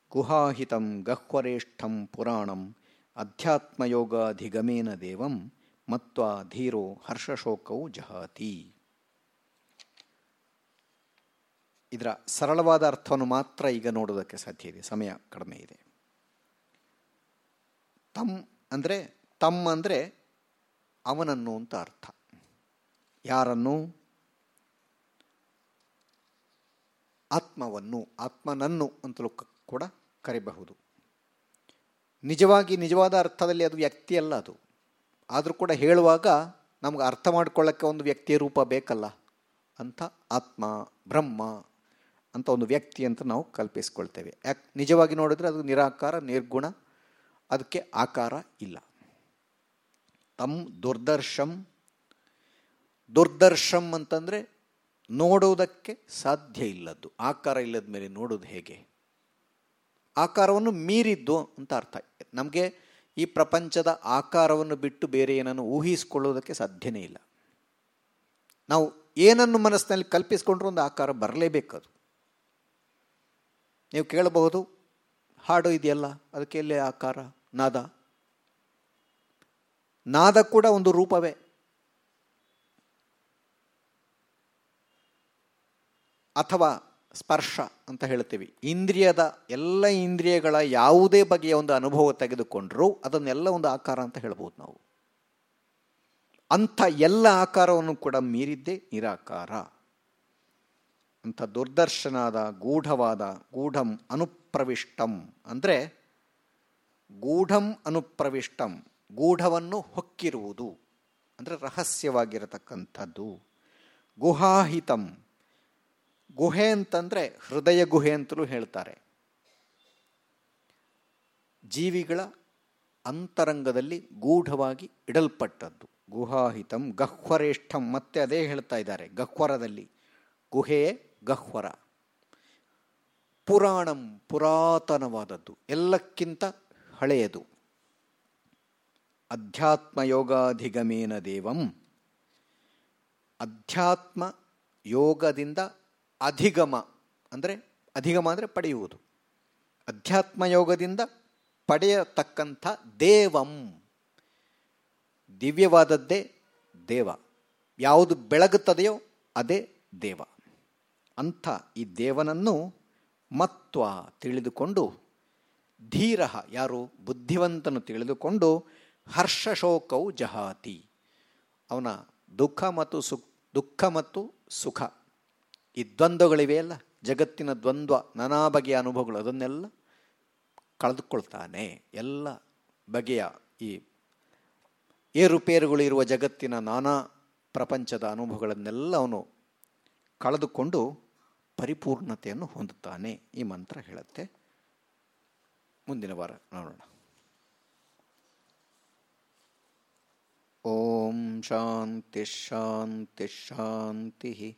ಗುಹಾಹಿತಂ ಗಹ್ವರೇಷ್ಠಂ ಪುರಾಣಂ ಅಧ್ಯಾತ್ಮಯೋಗಾಧಿಗಮೇನ ದೇವಂ ಮತ್ವ ಧೀರೋ ಹರ್ಷಶೋಕವು ಜಹಾತಿ. ಇದರ ಸರಳವಾದ ಅರ್ಥವನ್ನು ಮಾತ್ರ ಈಗ ನೋಡೋದಕ್ಕೆ ಸಾಧ್ಯ ಇದೆ. ಸಮಯ ಕಡಿಮೆ ಇದೆ. ತಮ್ ಅಂದರೆ ತಮ್ ಅಂದರೆ ಅವನನ್ನು ಅಂತ ಅರ್ಥ. ಯಾರನ್ನು? ಆತ್ಮವನ್ನು, ಆತ್ಮನನ್ನು ಅಂತಲೂ ಕೂಡ ಕರಿಬಹುದು. ನಿಜವಾಗಿ ನಿಜವಾದ ಅರ್ಥದಲ್ಲಿ ಅದು ವ್ಯಕ್ತಿ ಅಲ್ಲ ಅದು. ಆದರೂ ಕೂಡ ಹೇಳುವಾಗ ನಮ್ಗೆ ಅರ್ಥ ಮಾಡ್ಕೊಳ್ಳೋಕ್ಕೆ ಒಂದು ವ್ಯಕ್ತಿಯ ರೂಪ ಬೇಕಲ್ಲ ಅಂತ ಆತ್ಮ, ಬ್ರಹ್ಮ ಅಂತ ಒಂದು ವ್ಯಕ್ತಿ ಅಂತ ನಾವು ಕಲ್ಪಿಸ್ಕೊಳ್ತೇವೆ. ಯಾಕೆ ನಿಜವಾಗಿ ನೋಡಿದ್ರೆ ಅದು ನಿರಾಕಾರ, ನಿರ್ಗುಣ, ಅದಕ್ಕೆ ಆಕಾರ ಇಲ್ಲ. ತಮ್ ದುರ್ದರ್ಶಂ. ದುರ್ದರ್ಶಂ ಅಂತಂದರೆ ನೋಡುವುದಕ್ಕೆ ಸಾಧ್ಯ ಇಲ್ಲದ್ದು. ಆಕಾರ ಇಲ್ಲದ ಮೇಲೆ ನೋಡೋದು ಹೇಗೆ? ಆಕಾರವನ್ನು ಮೀರಿದ್ದು ಅಂತ ಅರ್ಥ. ನಮಗೆ ಈ ಪ್ರಪಂಚದ ಆಕಾರವನ್ನು ಬಿಟ್ಟು ಬೇರೆ ಏನನ್ನು ಊಹಿಸಿಕೊಳ್ಳೋದಕ್ಕೆ ಸಾಧ್ಯನೇ ಇಲ್ಲ. ನಾವು ಏನನ್ನು ಮನಸ್ಸಿನಲ್ಲಿ ಕಲ್ಪಿಸಿಕೊಂಡ್ರೂ ಒಂದು ಆಕಾರ ಬರಲೇಬೇಕದು ನೀವು ಕೇಳಬಹುದು, ಹಾಡು ಇದೆಯಲ್ಲ, ಅದಕ್ಕೆ ಎಲ್ಲೇ ಆಕಾರ? ನಾದ. ನಾದ ಕೂಡ ಒಂದು ರೂಪವೇ. ಅಥವಾ ಸ್ಪರ್ಶ ಅಂತ ಹೇಳ್ತೀವಿ. ಇಂದ್ರಿಯದ ಎಲ್ಲ ಇಂದ್ರಿಯಗಳ ಯಾವುದೇ ಬಗೆಯ ಒಂದು ಅನುಭವ ತೆಗೆದುಕೊಂಡ್ರೂ ಅದನ್ನೆಲ್ಲ ಒಂದು ಆಕಾರ ಅಂತ ಹೇಳ್ಬೋದು ನಾವು. ಅಂಥ ಎಲ್ಲ ಆಕಾರವನ್ನು ಕೂಡ ಮೀರಿದ್ದೇ ನಿರಾಕಾರ. ಅಂಥ ದುರ್ದರ್ಶನಾದ ಗೂಢವಾದ ಗೂಢಂ ಅನುಪ್ರವಿಷ್ಟಂ ಅಂದರೆ ಗೂಢಂ ಅನುಪ್ರವಿಷ್ಟಂ ಗೂಢವನ್ನು ಹೊಕ್ಕಿರುವುದು ಅಂದರೆ ರಹಸ್ಯವಾಗಿರತಕ್ಕಂಥದ್ದು. ಗುಹಾಹಿತಂ ಗುಹೆ ಅಂತಂದರೆ ಹೃದಯ ಗುಹೆ ಅಂತಲೂ ಹೇಳ್ತಾರೆ. ಜೀವಿಗಳ ಅಂತರಂಗದಲ್ಲಿ ಗೂಢವಾಗಿ ಇಡಲ್ಪಟ್ಟದ್ದು. ಗುಹಾಹಿತಂ ಗಹ್ವರೇಷ್ಠಂ ಮತ್ತೆ ಅದೇ ಹೇಳ್ತಾ ಇದ್ದಾರೆ ಗಹ್ವರದಲ್ಲಿ. ಗುಹೆಯೇ ಗಹ್ವರ. ಪುರಾಣಂ ಪುರಾತನವಾದದ್ದು. ಎಲ್ಲಕ್ಕಿಂತ ಹಳೆಯದು. ಅಧ್ಯಾತ್ಮ ಯೋಗಾಧಿಗಮೇನ ದೇವಂ. ಅಧ್ಯಾತ್ಮ ಯೋಗದಿಂದ ಅಧಿಗಮ ಅಂದರೆ ಅಧಿಗಮ ಅಂದರೆ ಪಡೆಯುವುದು. ಅಧ್ಯಾತ್ಮ ಯೋಗದಿಂದ ಪಡೆಯತಕ್ಕಂಥ ದೇವಂ. ದಿವ್ಯವಾದದ್ದೇ ದೇವ. ಯಾವುದು ಬೆಳಗುತ್ತದೆಯೋ ಅದೇ ದೇವ. ಅಂಥ ಈ ದೇವನನ್ನು ಮತ್ವ ತಿಳಿದುಕೊಂಡು ಧೀರ ಯಾರು ಬುದ್ಧಿವಂತನು ತಿಳಿದುಕೊಂಡು ಹರ್ಷಶೋಕವು ಜಹಾತಿ. ಅವನ ದುಃಖ ಮತ್ತು ಸುಖ, ದುಃಖ ಮತ್ತು ಸುಖ. ಈ ದ್ವಂದ್ವಗಳಿವೆಯಲ್ಲ ಜಗತ್ತಿನ ದ್ವಂದ್ವ, ನಾನಾ ಬಗೆಯ ಅನುಭವಗಳು, ಅದನ್ನೆಲ್ಲ ಕಳೆದುಕೊಳ್ತಾನೆ. ಎಲ್ಲ ಬಗೆಯ ಈ ಏರುಪೇರುಗಳು ಇರುವ ಜಗತ್ತಿನ ನಾನಾ ಪ್ರಪಂಚದ ಅನುಭವಗಳನ್ನೆಲ್ಲ ಅವನು ಕಳೆದುಕೊಂಡು ಪರಿಪೂರ್ಣತೆಯನ್ನು ಹೊಂದುತ್ತಾನೆ. ಈ ಮಂತ್ರ ಹೇಳುತ್ತೆ. ಮುಂದಿನ ವಾರ ನೋಡೋಣ. ಓಂ ಶಾಂತಿ ಶಾಂತಿ ಶಾಂತಿ.